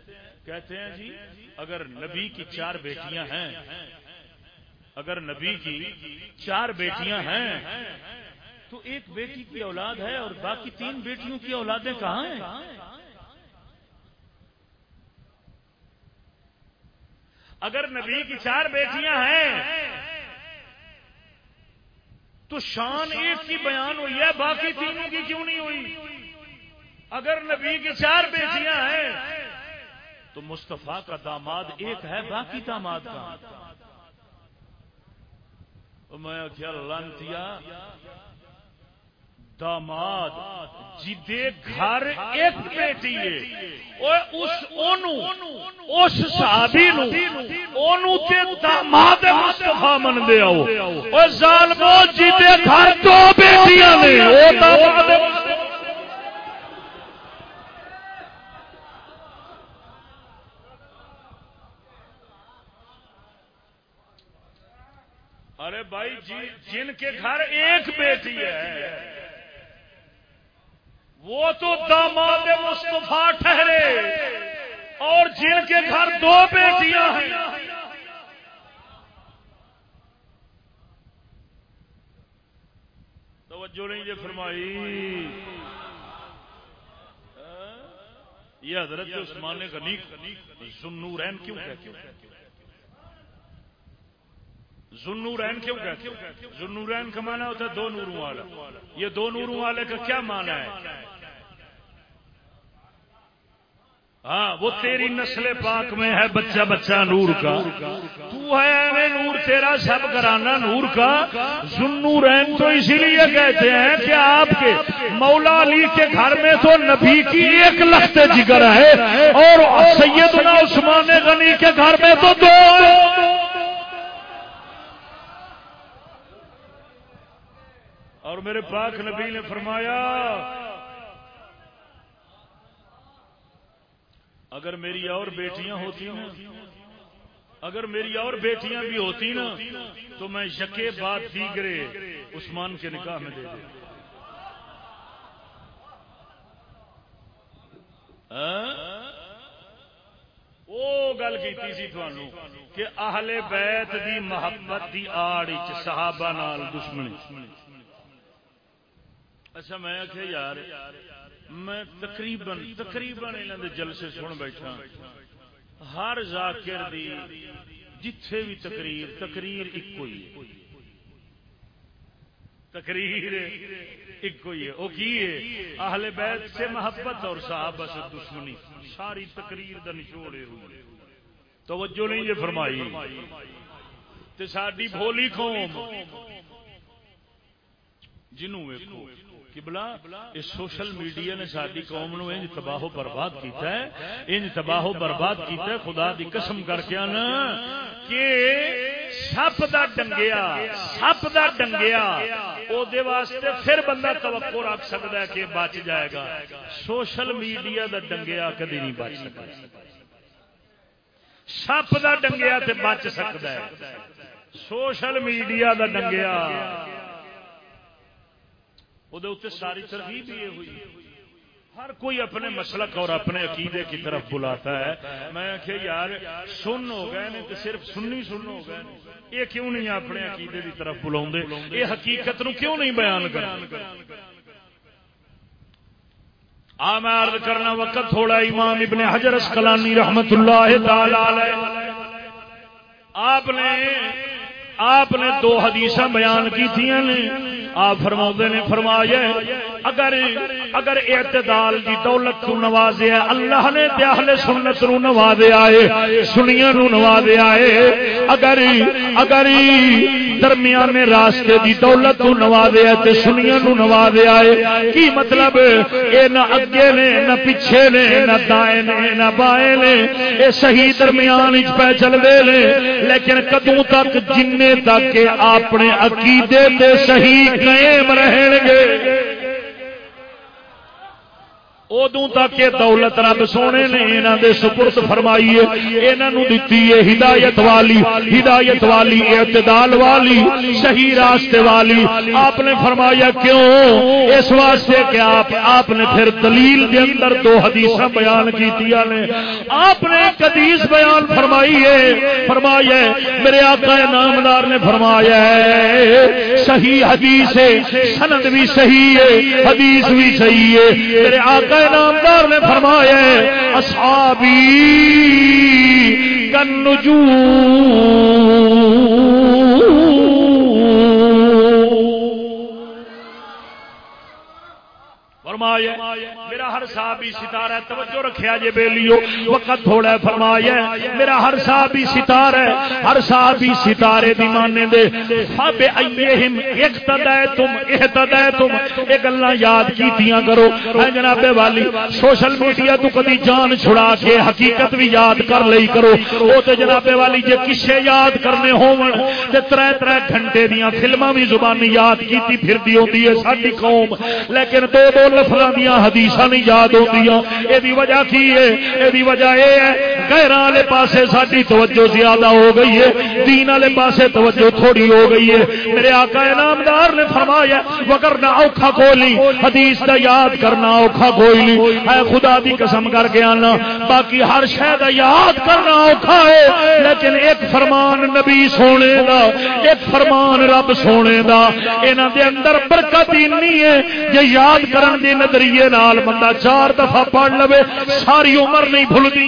S1: کہتے ہیں جی اگر نبی کی چار بیٹیاں ہیں اگر نبی کی چار بیٹیاں ہیں تو ایک بیٹی کی اولاد ہے اور باقی تین بیٹیوں کی اولادیں کہاں ہیں؟ اگر نبی کی چار بیٹیاں ہیں تو شان ایک کی بیان ہوئی ہے باقی تینوں کی کیوں نہیں ہوئی؟ اگر نبی کی چار بیٹیاں ہیں، تو مستفا کا داماد ایک ہے، باقی داماد کا۔ میں کیا لانتیا داماد جدے گھر ایک بیٹی ہے۔ اس اس صحابی نو اونوں تے داماد مصطفی من دے آو او ظالمو جدے گھر دو بیٹیاں نے او داماد ارے بھائی جی جن کے گھر ایک بیٹی ہے، وہ تو داماد مصطفیٰ ٹھہرے اور جن کے گھر دو بیٹیاں ہیں۔ توجہ نہیں یہ فرمائی۔ یہ حضرت عثمان غنیق ذنورین کیوں کہتے ہیں؟ ذنورین کیوں کہتے ہیں؟ ذنورین کا معنی ہوتا ہے دو نوروں والا۔ یہ دو نوروں والے کا کیا معنی ہے؟ ہاں وہ تیری نسل پاک میں ہے، بچہ بچہ نور کا۔ تو ہے نور، تیرا سب کرانا نور کا۔ ذنورین تو اسی لیے کہتے ہیں کہ آپ کے مولا علی کے گھر میں تو نبی کی ایک لخت جگر ہے اور سیدنا عثمان غنی کے گھر میں تو دو اور میرے پاک نبی نے فرمایا، اگر میری اور بیٹیاں ہوتی نا، اگر میری اور بیٹیاں بھی ہوتی نا، تو میں یقے بات دیگرے عثمان کے نکاح میں دے دے ہاں؟ وہ گل کی سی تھانوں کہ اہل بیت دی محبت دی آڑ صحابہ نال دشمنی۔ اچھا میں آخیا یار، میں تقریباً تقریباً انہوں جلسے سن بیٹھا۔ ہر ذاکر دی جتھے بھی تقریر تقریر ایک ہی تقریر ایک ہی ہے۔ وہ کی ہے؟ اہل بیت سے محبت اور صحابہ سے دشمنی۔ ساری تقریر دا نچوڑے ہوئے توجہ نہیں یہ فرمائی۔ تے ساری بھولی قوم۔ جنوں ویکھو۔ کبلا اس سوشل میڈیا نے ساری قوم نو انج تباہ و برباد کیتا ہے۔ انج تباہ و برباد کیتا ہے، خدا دی قسم کر کے نا کہ سپ دا ڈنگیا، سپ دا ڈنگیا او دے واسطے پھر بندہ توقع رکھ سکتا ہے کہ بچ جائے گا۔ سوشل میڈیا دا ڈنگیا کدی نہیں بچ سکتا۔ سپ دا ڈنگیا تے بچ سکتا ہے۔ سوشل میڈیا دا ڈنگیا وہ ساری ترغیب یہ ہوئی ہر کوئی اپنے مسلک اور اپنے عقیدے کی طرف بلاتا ہے میں کہ یار سن ہو گئے تو صرف سننی سن ہو گئے یہ کیوں نہیں اپنے عقیدے کی طرف بلا یہ حقیقت نو کیوں نہیں بیان کر آ میں عرض کرنا وقت تھوڑا امام ابن حجر اسکلانی رحمت اللہ تعالی آپ نے آپ نے دو حدیث بیان کی تھی آپ فرما نے فرمایا اگر اگر اعتدال دی دولت تو نوازے اللہ نے اہل سنت نو نوازے آئے سنیا نو نوازے آئے۔ اگر اگر درمیان راستے دی دولت تو نوازے تے سنیا نو نوازے آئے، کی مطلب؟ اے نہ اگے نے، نہ پیچھے نے، نہ دائیں نے، نہ بائیں نے۔ اے صحیح درمیان وچ پہ چل دے نے۔ لیکن کدوں تک جن تک اپنے عقیدے تے صحیح قائم رہن گے۔ ادو تک یہ دولت رب سونے نے انہوں دے سپرد فرمائیے انہوں دیتی ہے ہدایت والی ہدایت والی، اعتدال والی، صحیح راستے والی۔ آپ نے فرمایا کیوں؟ اس واسطے کہ آپ آپ نے پھر دلیل دے اندر دو حدیث بیان کی نے۔ آپ نے ایک حدیث بیان فرمائی ہے، فرمایا میرے آقا نامدار نے فرمایا ہے، صحیح حدیث ہے، سند بھی صحیح ہے، حدیث بھی صحیح ہے۔ میرے آقا نامدار نے فرمایا اصحابی کنجو فرمایا میرا ہر صحابی ستارہ ہے، توجہ رکھیا جے بیلیو، وقت تھوڑا فرمایا میرا ہر صحابی ستارہ ہے، ہر صحابی ستارے دی ماننے دے، فب ایہم اقتدیتم احتدیتم اے گلاں یاد کیتیاں کرو۔ اے جناب والی، سوشل میڈیا تو کدی جان چھڑا کے حقیقت بھی یاد کر لئی کرو۔ او تے جناب والی، جے کسے یاد کرنے ہون تے ترے ترے گھنٹے دیاں فلماں بھی زبانی یاد کیتی پھردی ہوندی ہے ساڈی قوم۔ لیکن دو دو لفظ لفظاں دیاں حدیث نہیں یاد ہوتی یہ وجہ کی ہے؟ یہ وجہ یہ ہے غیر والے پاسے ساری توجہ زیادہ ہو گئی ہے، دین والے پاسے توجہ تھوڑی ہو گئی ہے۔ میرے آقا انعامدار نے فرمایا وگرنا اوکھا کوئی حدیث کا یاد کرنا اوکھا کوئی اے خدا دی قسم کر کے آنا، باقی ہر شہ کا یاد کرنا اوکھا ہے۔ لیکن ایک فرمان نبی سونے دا، ایک فرمان رب سونے دا۔ انہاں دے اندر برکت ہی نہیں ہے، یہ یاد کرن دے نظریے نال بندہ چار دفعہ پڑھ لو ساری عمر نہیں بھولتی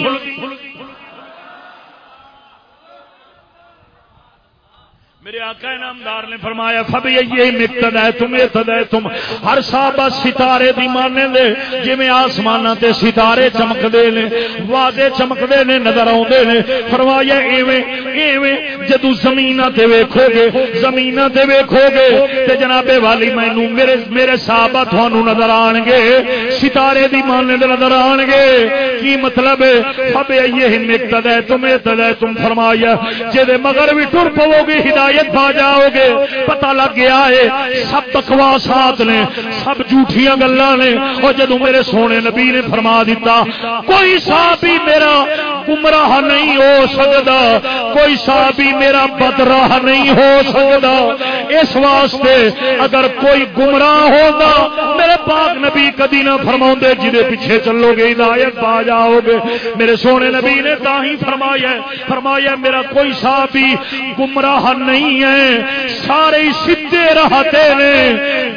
S1: میرے آقا نامدار نے فرمایا فب یہ مقتد ہے، تم اتد ہے، تم ہر صحابہ ستارے دی مانے دے جی میں آسمان تے ستارے چمک دے نے، وعدے چمک دے نے، نظر آدھے نے۔ فرمایا، ایویں ایویں جدو زمین تے ویکھو گے زمین تے ویکھو گے، تے جناب والی مینوں میرے میرے صحابہ تھانوں نظر آن گے، ستارے دی مانے دے نظر آن گے۔ کی مطلب؟ ہے فب یہ مقتد ہے، تم اتد ہے، تم فرمایا جے مگر بھی ٹر پو گے ہدایت ہدایت پا جاؤ گے پتا لگ گیا ہے، سب بکواسات نے، سب جھوٹیاں گلا نے۔ اور جدو میرے سونے نبی نے فرما دیتا، کوئی صحابی میرا گمراہ نہیں ہو سکتا، کوئی صحابی میرا بدراہ نہیں ہو سکتا۔ اس واسطے اگر کوئی گمراہ ہوگا میرے پاک نبی کدی نہ فرما جی پیچھے چلو گے، ہدایت پا جاؤ گے۔ میرے سونے نبی نے تا ہی فرمایا فرمایا میرا کوئی صحابی گمراہ نہیں نہیں ہے۔ سارے سیدے رہتے نے۔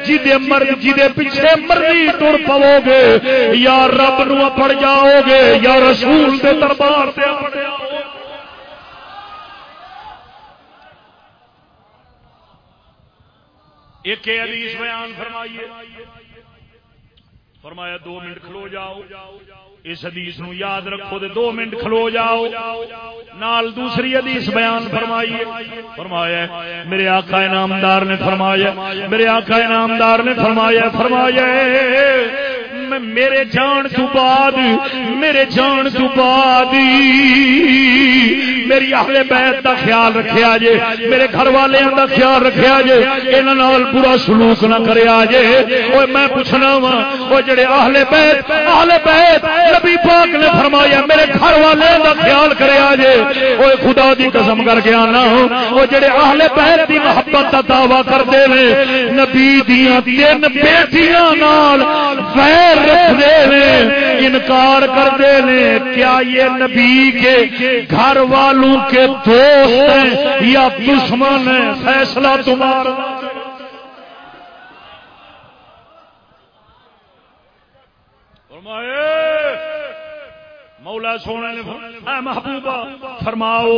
S1: جدے مرد جدے پیچھے مرضی ٹر پو گے یا رب نو پڑ جاؤ گے یا رسول دے دربار سے ایک حدیث بیان فرمائیے۔ فرمایا، دو منٹ کھلو جاؤ۔ اس حدیث نو یاد رکھو دے دو منٹ کھلو جاؤ۔ نال دوسری حدیث بیان فرمائیے۔ فرمایا میرے آقا انعامدار نے فرمایا میرے آقا انعامدار نے فرمایا فرمایا میرے جان تو بعد، میرے جان تو بعد میری اہل بیت دا خیال رکھیا جے، میرے گھر والے دا خیال رکھیا جے، انہاں نال برا سلوک نہ کریا جے۔ اوے میں پوچھنا وا او جڑے اہل بیت اہل بیت، نبی پاک نے فرمایا، میرے گھر والے دا خیال کریا
S2: جے۔ وہ خدا دی قسم کر کے آنا وہ جڑے اہل بیت دی محبت کا دعوی کرتے ہیں نبی دیاں، تین بیٹیاں نال غیر رکھتے ہیں انکار کرتے ہیں، کیا یہ نبی کے گھر والوں کے دوست ہیں یا دشمن ہیں؟ فیصلہ تمہارا۔
S1: مولا سونے نے محبوبہ، فرماؤ،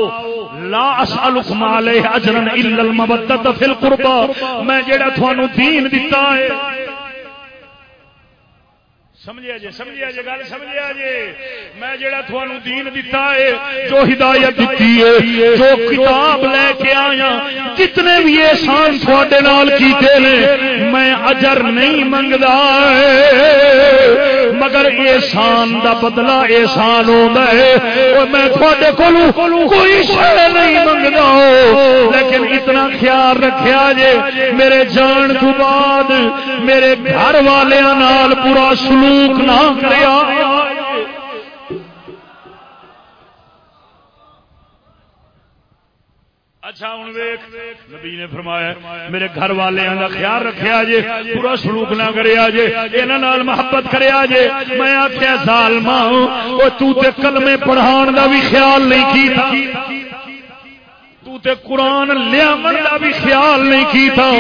S1: لا اسالکم علیہ اجرا الا المودۃ فی القربى میں جڑا تھانو دین دیتا ہے سمجھیا جی سمجھیا جی گل سمجھیا جی۔ میں جڑا تھانو دین دیتا ہے، جو ہدایت دیتی ہے، جو کتاب لے کے آیا، جتنے بھی احسان تھوڑے نال کیتے نے، میں اجر نہیں منگدا مگر احسان دا بدلہ احسان ہوتا ہے۔ اور میں تھوڑے کولو کوئی شے نہیں منگدا لیکن اتنا خیال رکھیا جے میرے جان تو بعد میرے گھر والیاں نال پورا سلوک سلوک نہ کریا اچھا ہوں نبی نے فرمایا، میرے گھر والے کا خیال رکھا جے، پورا سلوک نہ کریا جے یہاں محبت کریا جے۔ میں آخیا سال ماں وہ تے کلمے پڑھان دا بھی خیال نہیں کی تے قرآن لیا دا بھی خیال نہیں کیتا۔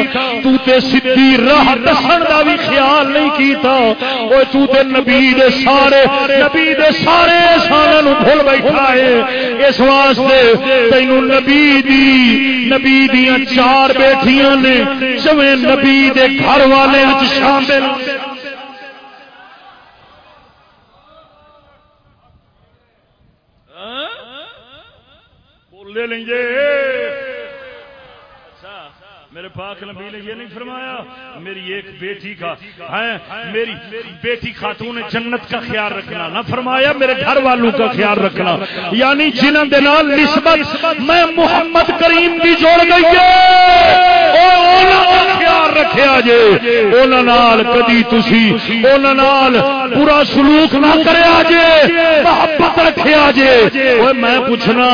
S1: تو تے سدھی راہ دسن دا بھی خیال نہیں کیتا۔ اوے تو تے نبی دے سارے نبی دے سارے احساناں نو بھول بیٹھا ہے۔ اس واسطے تینو نبی دی نبی دیاں چار بیٹھیاں نے۔ جویں نبی دے گھر والے وچ شامل لے لیں گے۔ اچھا، میرے پاک نبی نے یہ نہیں فرمایا، میری ایک بیٹی کا ہے میری بیٹی خاتون جنت کا خیال رکھنا۔ نہ فرمایا میرے گھر والوں کا خیال رکھنا۔ یعنی جنہوں کے نال نسبت، میں محمد کریم کی جوڑ گئی خیال رکھا جے انہوں کدی تھی انہوں پورا سلوک نہ کریا جے محبت رکھا جے۔ میں پوچھنا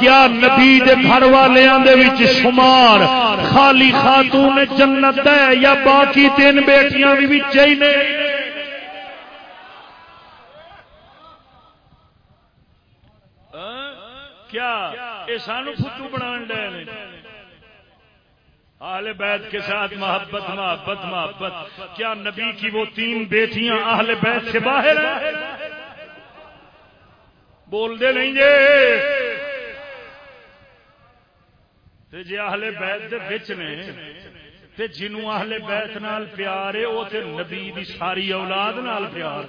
S1: کیا نبی دے گھر والوں دے شمار خالی خاتون جنت ہے یا باقی تین بیٹیاں بھی ہی نے؟ کیا یہ سانو فتو بنا اہل بیت کے ساتھ محبت محبت محبت۔ کیا نبی کی وہ تین بیٹیاں اہل بیت سے باہر بول دے نہیں جے۔ تے جے اہل بیت دے وچ نے، تے جنوں اہل بیت نال پیار ہے، او تے نبی دی ساری اولاد نال پیار۔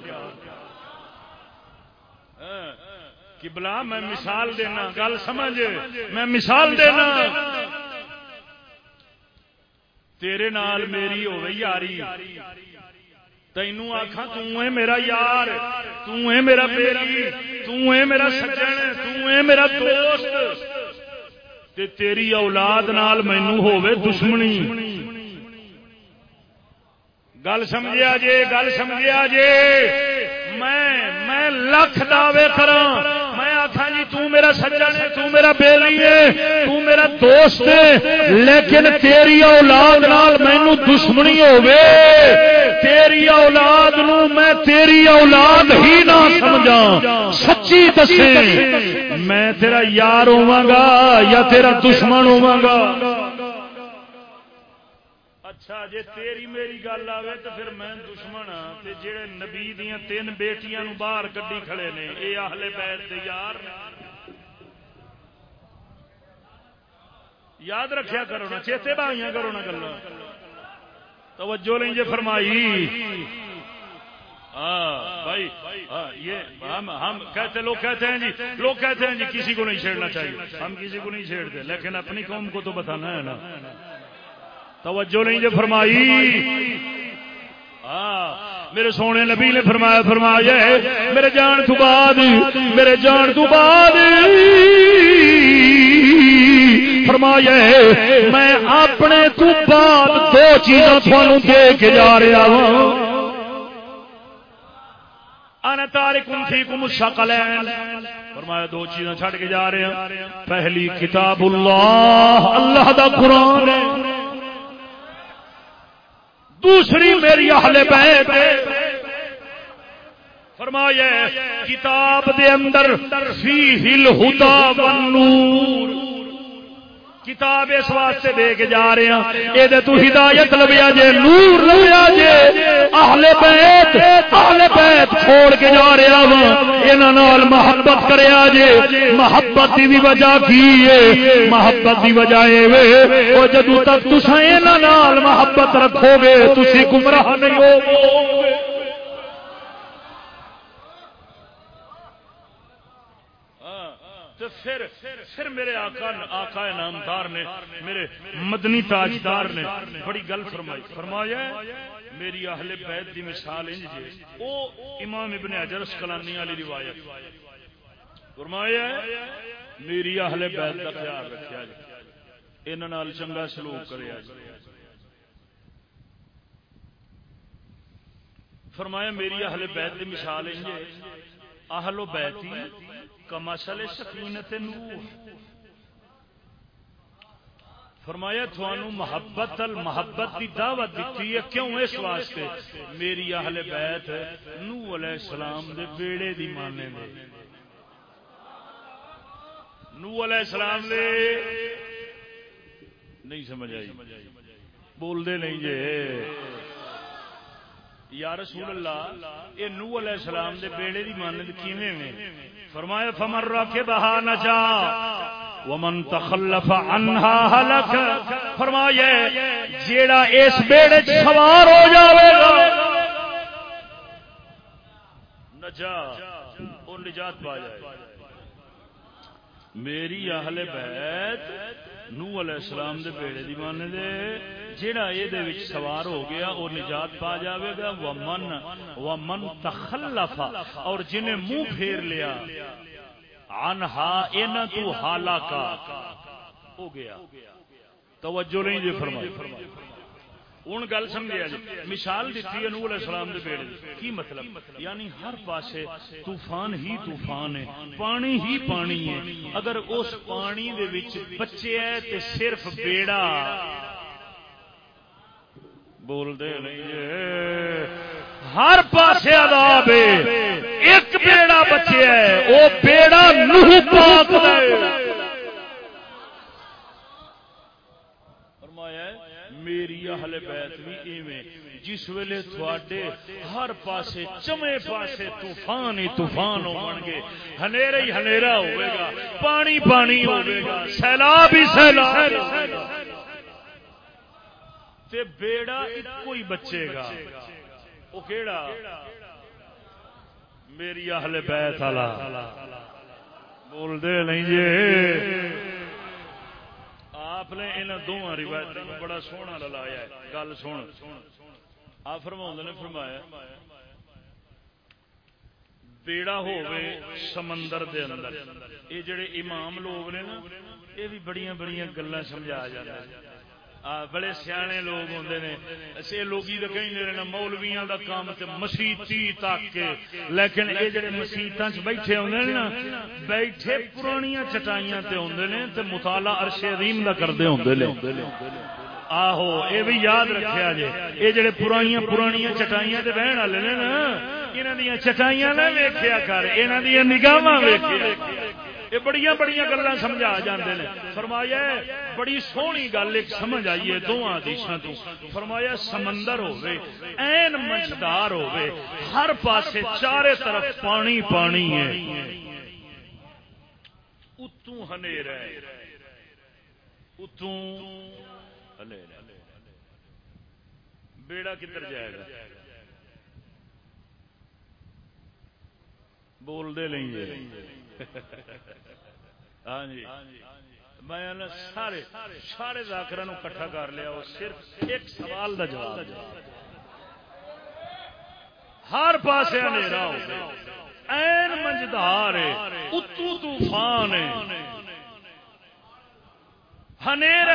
S1: کہ بلا میں مثال دینا، گل سمجھ، میں مثال دینا۔ تیرے نال میری ہو یاری۔ تینوں آخا ہے میرا یار ہے میرا بیلی ہے میرا سجن ہے میرا دوست۔ تے تیری اولاد نال مینو ہوے دشمنی۔ گل سمجھا جے، گل سمجھا جے۔ میں میں لکھ دعوے کرا آخا جی تو میرا سجن ہے، تو میرا بیلی ہے، تو میرا دوست ہے، لیکن تیری اولاد نال مینو دشمنی ہوے تیری اولاد نو میں تیری اولاد ہی نہ سمجھا سچی دسے میں تیرا یار ہوا گا یا تیرا دشمن ہوا گا؟ اچھا جی تیری میری گل آئے تو پھر میں دشمن ہاں جہے نبی دیا تین بیٹیاں باہر کڈی کھڑے نے یہ آہلے بیت دے یار۔ یاد رکھیا کرو نا، چیتے بھائیاں کرو نا گلا توجہ لیں جی فرمائی۔ ہاں، بھائی ہاں، یہ ہم ہم کہتے، لوگ کہتے ہیں جی لوگ کہتے ہیں جی کسی کو نہیں چھیڑنا چاہیے۔ ہم کسی کو نہیں چھیڑتے، لیکن اپنی قوم کو تو بتانا ہے نا۔ توجہ نہیں جو فرمائی. میرے سونے نبی نے فرمایا فرمایا میرے جان تو بعد، میرے جان تو بعد. فرمایا میں اپنے تو بعد دو چیزوں تھانوں دے کے جا رہا ہوں.
S2: انا تارک فی کم فرمایا، دو چیزاں چھڑ کے جا رہے ہیں. پہلی کتاب اللہ اللہ دا قرآن ہے. دوسری میری اہل بیت۔ فرمایا کتاب دے اندر ہل الہدا والنور کتاب اس واسطے دے کے جا رہے ہیں یہ تو ہدایت لبیا جے، نور لبیا جے۔ اہل بیت اہل بیت چھوڑ کے جا رہا ہاں۔ وا انہاں محبت کریا جے۔ محبت دی وجہ کی ہے؟ محبت دی وجہ اے وے۔ او جدوں تک تساں انہاں نال محبت رکھو گے، تسی گمراہ نہیں ہوگے
S1: تو پھر پھر میرے آقا آقا نامدار نے، میرے مدنی تاجدار نے بڑی گل فرمائی۔ فرمایا، میری اہل بیت دی مثال انج جے او امام ابن حجر اسقلانی والی روایت۔ فرمایا، میری اہل بیت دا خیال رکھیا جی۔ انہاں نال چنگا سلوک کریا جی۔ فرمایا، میری اہل بیت دی مثال انج جی۔ اہل بیتی کمسل سکینت نوح فرمایا تھانو محبت المحبت دی دعوت دیتی ہے۔ کیوں اس واسطے؟ میری اہل بیت نوح علیہ السلام دے بیڑے دی مانے دے۔ نوح علیہ السلام دے نہیں سمجھ آئی۔ بول دے نہیں جے۔ یا رسول اللہ یہ نوح علیہ السلام دے بیڑے دی مانے دے کیویں میں فرمایا کے بہا نجا، ومن تخلف عنها هلك، فرمایا، جیڑا اس بیڑے سوار ہو جاوے گا، نجا اور نجات پا جائے میری اہل بیت نو علیہ السلام دے بیڑے دی مانے دے جڑا یہ دے وچ سوار ہو گیا اور نجات پا جاوے گا۔ ومن ومن تخلف، اور جنہیں منہ پھیر لیا۔ عنہا ان تو ہلاکا ہو گیا۔ توجہ نہیں جی فرمائی۔ ہوں گل سمجھا جی مثال دیتی ہے نور السلام دے بیڑے کی مطلب؟ یعنی ہر پاسے طوفان ہی طوفان ہے، پانی ہی پانی ہے۔ اگر اس پانی دے وچ بچے ہے تے صرف بیڑا۔ بول دے نہیں جی۔ ہر پاسے عذاب ہے۔ ایک بیڑا بچے ہے، وہ بیڑا نوح پاک دے میری اہل بیت بھی ایویں، جس ویلے تھوڑے ہر پاسے چمے پاسے طوفان ہی طوفان ہو گے۔ ہنیرا ہی ہنیرا ہوئے گا، پانی پانی ہوئے گا، سیلاب ہی سیلاب تے بیڑا کوئی بچے گا۔ وہ کیڑا؟ میری اہل بیت والا۔ بول دے نہیں جی آپ نے ان دونوں روایتوں بڑا سونا للایا ہے۔ گل سن۔ آ فرما نے فرمایا، بیڑا ہوے سمندر دے اندر۔ یہ جڑے امام لوگ نے نا، یہ بھی بڑی بڑی گلا سمجھا جاتے بڑے سیانے لوگ ہوندے نے۔ اسے لوگی تے کہیں نے مولویاں دا کام تے مسیتی تک کے۔ لیکن اے جڑے مسیتاں وچ بیٹھے ہوندے نے نا، بیٹھے پرانیاں چٹائیاں تے ہوندے نے تے مطالعہ عرش عظیم دا کردے ہوندے نے۔ آہو، اے بھی یاد رکھیا جے۔ اے جڑے پرانیاں پرانیاں چٹائیاں تے بہن والے نے نا، انہاں دیاں چٹائیاں نہ ویکھیا کر، انہاں دیاں نگاہاں ویکھیا۔ یہ بڑی بڑی گلا سمجھا جاندے نے۔ فرمایا بڑی سونی گل ایک سمجھ آئیے دو آدیشاں تو۔ فرمایا سمندر ہوے این مجدار ہوے ہر پاسے چارے طرف پانی پانی ہے۔ اتوں ہنیر ہے۔ اتوں بیڑا کدھر جائے گا؟ بول دے نہیں ہاں جی میں سارے سارے ذاکر کٹھا کر لیا وہ صرف ایک سوال کا جواب ہر پاس اندھیرا ہو این منجدار اتو طوفان ہنیر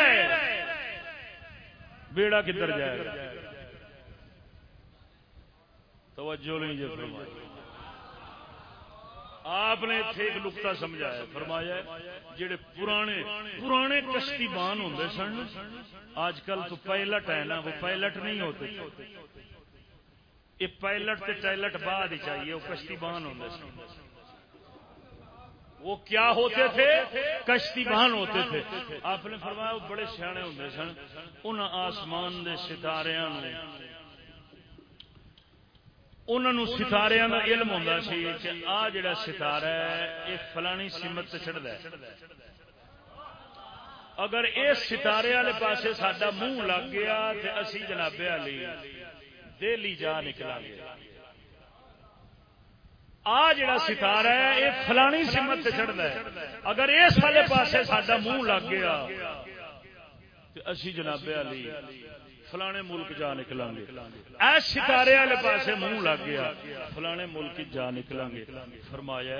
S1: بیڑا کدھر جائے گا توجہ نہیں جی فرمائی آپ نے ایک نقطہ سمجھایا، فرمایا جڑے پرانے پرانے کشتی بان ہوتے سن آج کل تو پائلٹ ہے نا، وہ پائلٹ نہیں ہوتے۔ یہ پائلٹ تے ٹائلٹ بعد ہی چاہیے، وہ کشتی بان ہوتے سن۔ وہ کیا ہوتے تھے؟ کشتی بان ہوتے تھے۔ آپ نے فرمایا، وہ بڑے سیانے ہوتے سن ان آسمان دے ستارے انہوں ستارے کا علم ہوتا سی کہ آ جڑا ستارہ ہے یہ فلانی سمت چڑھتا ہے۔ اگر اس ستارے والے پاس سڈا منہ لگ گیا تو اسی جنابے والی دہلی جا نکلا گیا۔ آ جڑا ستارہ ہے یہ فلانی سمت چڑھتا ہے۔ اگر اس والے پاس سڈا منہ لگ گیا تو اسی جنابے والی فلانے ملک جا نکلیں گے اے ستارے والے پاسے منہ لگ گیا، فلانے ملک جا نکلیں گے فرمایا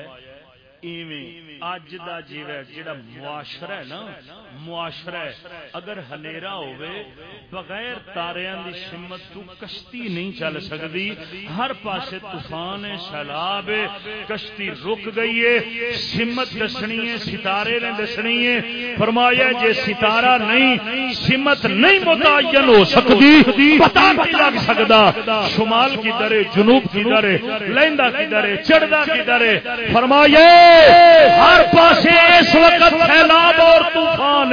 S1: ایویں اج دا جیوے جڑا معاشرہ ہے نا، معاشرہ اگر ہنیرا ہوئے بغیر تاریاں دی سمت تو کشتی نہیں چل سکتی۔ ہر پاسے طوفان ہے، سیلاب ہے، کشتی رک گئی ہے۔ سمت دسنی ہے، ستارے نے دسنی ہے۔ فرمایا جے ستارہ نہیں سمت نہیں متعین ہو سکتی، پتہ نہیں لگ سکتا۔ شمال کی درے، جنوب کی درے لیندا کی درے چڑھدا کی درے۔ فرمایا ہر پاسے اس وقت سیلاب اور طوفان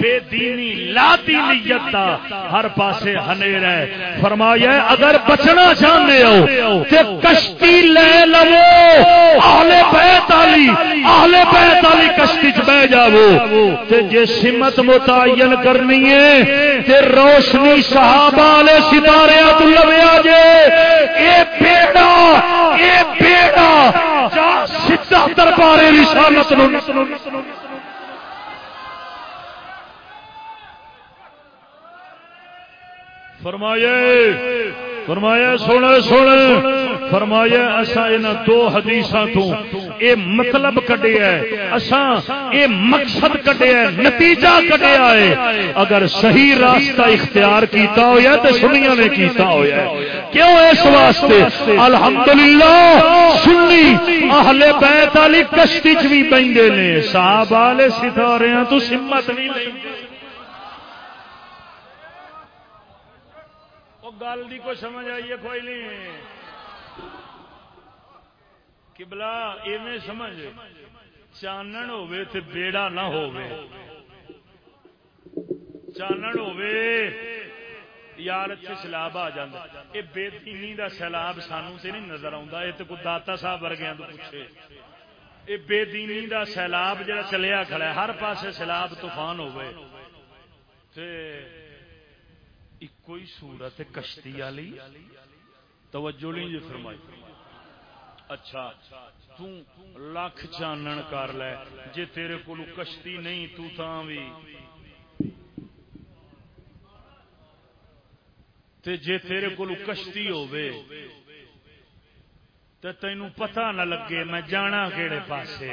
S1: بے دینی، لا دینیت دا ہر پاسے ہنیر ہے۔ فرمایا، اگر بچنا چاہتے ہو تے کشتی لے لو، اہل بیت علی، اہل بیت علی کشتی چ بہ جاؤ۔ تے جے سمت متعین کرنی ہے، تے روشنی صحابہ والے ستارے تو لویا جے اے بیڑا اے بیڑا جا دربار رسالت نو فرمائے فرمایا سن سن فرمایا اسا ان دو حدیثاں تو اے مطلب کڈیا ہے اسا اے مقصد کڈیا ہے نتیجہ کڈیا ہے اگر صحیح راستہ اختیار کیتا ہویا تے سنیاں نے کیتا ہویا ہے کیوں اس واسطے؟ الحمدللہ، سنی اہل بیت علی کشتی چ بھی بیندے نے، صحابہ والے ستاریاں تو سمت نہیں لیندے گل دی کوئی سمجھ آئیے کوئی نہیں۔ کبلا ایویں سمجھ۔ چانن ہوے تے بیڑا نہ ہوے چانن ہوے یار اتنے سیلاب آ جاتا یہ بے دینی دا سیلاب سانو تے نہیں نظر آتا یہ تو کوئی داتا صاحب ورگیا تو پوچھے۔ یہ بے دینی دا سیلاب جڑا چلیا کھڑا ہے، ہر پاسے سیلاب طوفان ہوئے تے کوئی صورت کشتی والی؟ توجہ نہیں جی فرمائی۔ اچھا تو لکھ چانن کر لے، جے تیرے کو کشتی نہیں، تو تاں بھی تے جے تیرے کو کشتی ہوے تے تینوں پتہ نہ لگے میں جانا کہڑے پاسے۔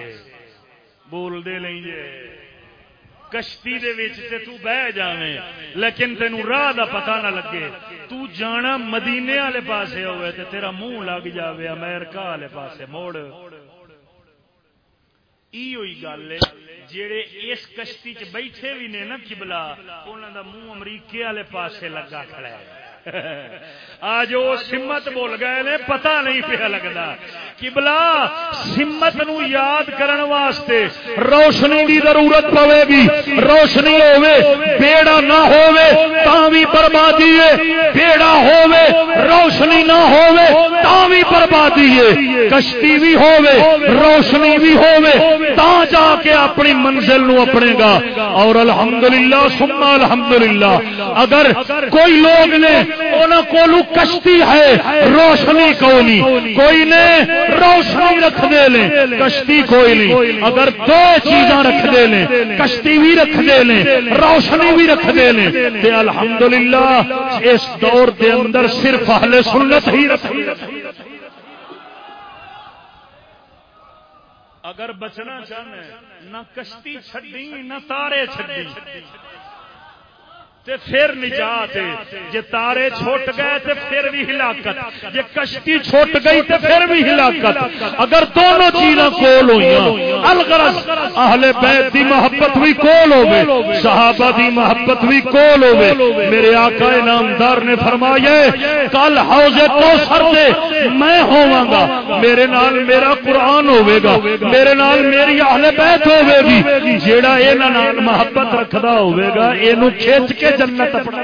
S1: بول دے لیں جے۔ کشتی دے وچ تے تو بہ جاویں، لیکن تینو راہ دا پتہ نہ لگے۔ تو جانا مدینے والے پاسے ہوئے تے تیرا منہ لگ جاوے، امریکہ والے پاسے۔ موڑ۔ ای ہوئی گل ہے جڑے اس کشتی چ بیٹھے بھی نے نا قبلہ، انہاں دا منہ امریکہ والے پاسے لگا کھڑا ہے۔ آج وہ سمت بول گئے نے پتا نہیں پیا لگتا۔ کبلا سمت نو یاد کرن واسطے روشنی دی ضرورت پوے گی۔ روشنی ہوے بیڑا نہ ہوے تا بھی بربادی ہے۔ بیڑا ہوے روشنی نہ ہوے تا بھی بربادی ہے۔ کشتی بھی ہوے روشنی بھی ہوے تا جا کے اپنی منزل نو اپنے گا۔ اور الحمدللہ، ثم الحمدللہ۔ اگر کوئی لوگ نے انہوں کو کشتی ہے، روشنی کونی۔ کوئی نے روشنی رکھ دے لیں کشتی کوئی نہیں۔ اگر دو چیزاں رکھ دے لیں کشتی بھی رکھ دے لیں روشنی بھی رکھ دے لیں تے الحمدللہ اس دور دے اندر صرف اہل سنت ہی رکھ۔ اگر بچنا چاہنا نہ کشتی چھڈی، نہ تارے چھڈی۔
S2: تے پھر نجات جے تارے چھوٹ گئے تے پھر بھی ہلاکت۔ جے کشتی چھوٹ گئی تے پھر بھی ہلاکت۔ اگر دونوں چیزاں کول ہوئیاں، الغرض اہل بیت دی محبت بھی کول ہوے صحابہ دی محبت بھی کول ہوے میرے آقا نامدار نے فرمایا، کل حوض کوثر دے میں ہوواں گا۔ میرے نال میرا قرآن ہوے گا۔ میرے نال میری اہل بیت ہوے گی۔ جیڑا انہاں نال محبت رکھدا ہوے گا، اینو کھچ کے جنت اپنا.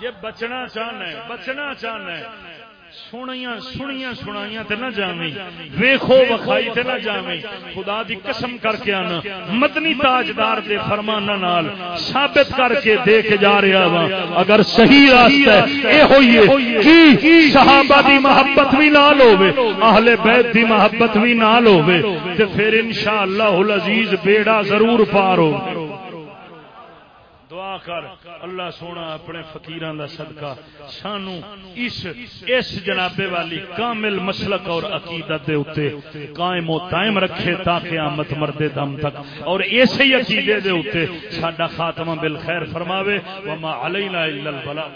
S1: یہ بچنا چاہنا ہے بچنا چاہنا ہے۔ سنیاں سنیاں سنائیاں تے نہ جاویں ویکھو وکھائی تے نہ جاویں خدا دی قسم کر کے آنا مدنی تاجدار دے فرمانہ نال ثابت کر کے دے کے جا رہا وا اگر صحیح راستہ ہے اے ہوئیے کی صحابہ دی محبت بھی نال ہوے اہل بیت دی محبت بھی نال ہوے تے پھر انشاءاللہ العزیز بیڑا ضرور پار ہو دعا کر، اللہ سونا اپنے فقیران دا صدقہ۔ سانو اس اس جنابے والی کامل مسلک اور عقیدت دے اوتے قائم و دائم رکھے تا قیامت مرد دم تک۔ اور ایسے ہی عقیدے دے اوتے ساڈا خاتمہ بالخیر فرماوے، وما علینا الا البلاغ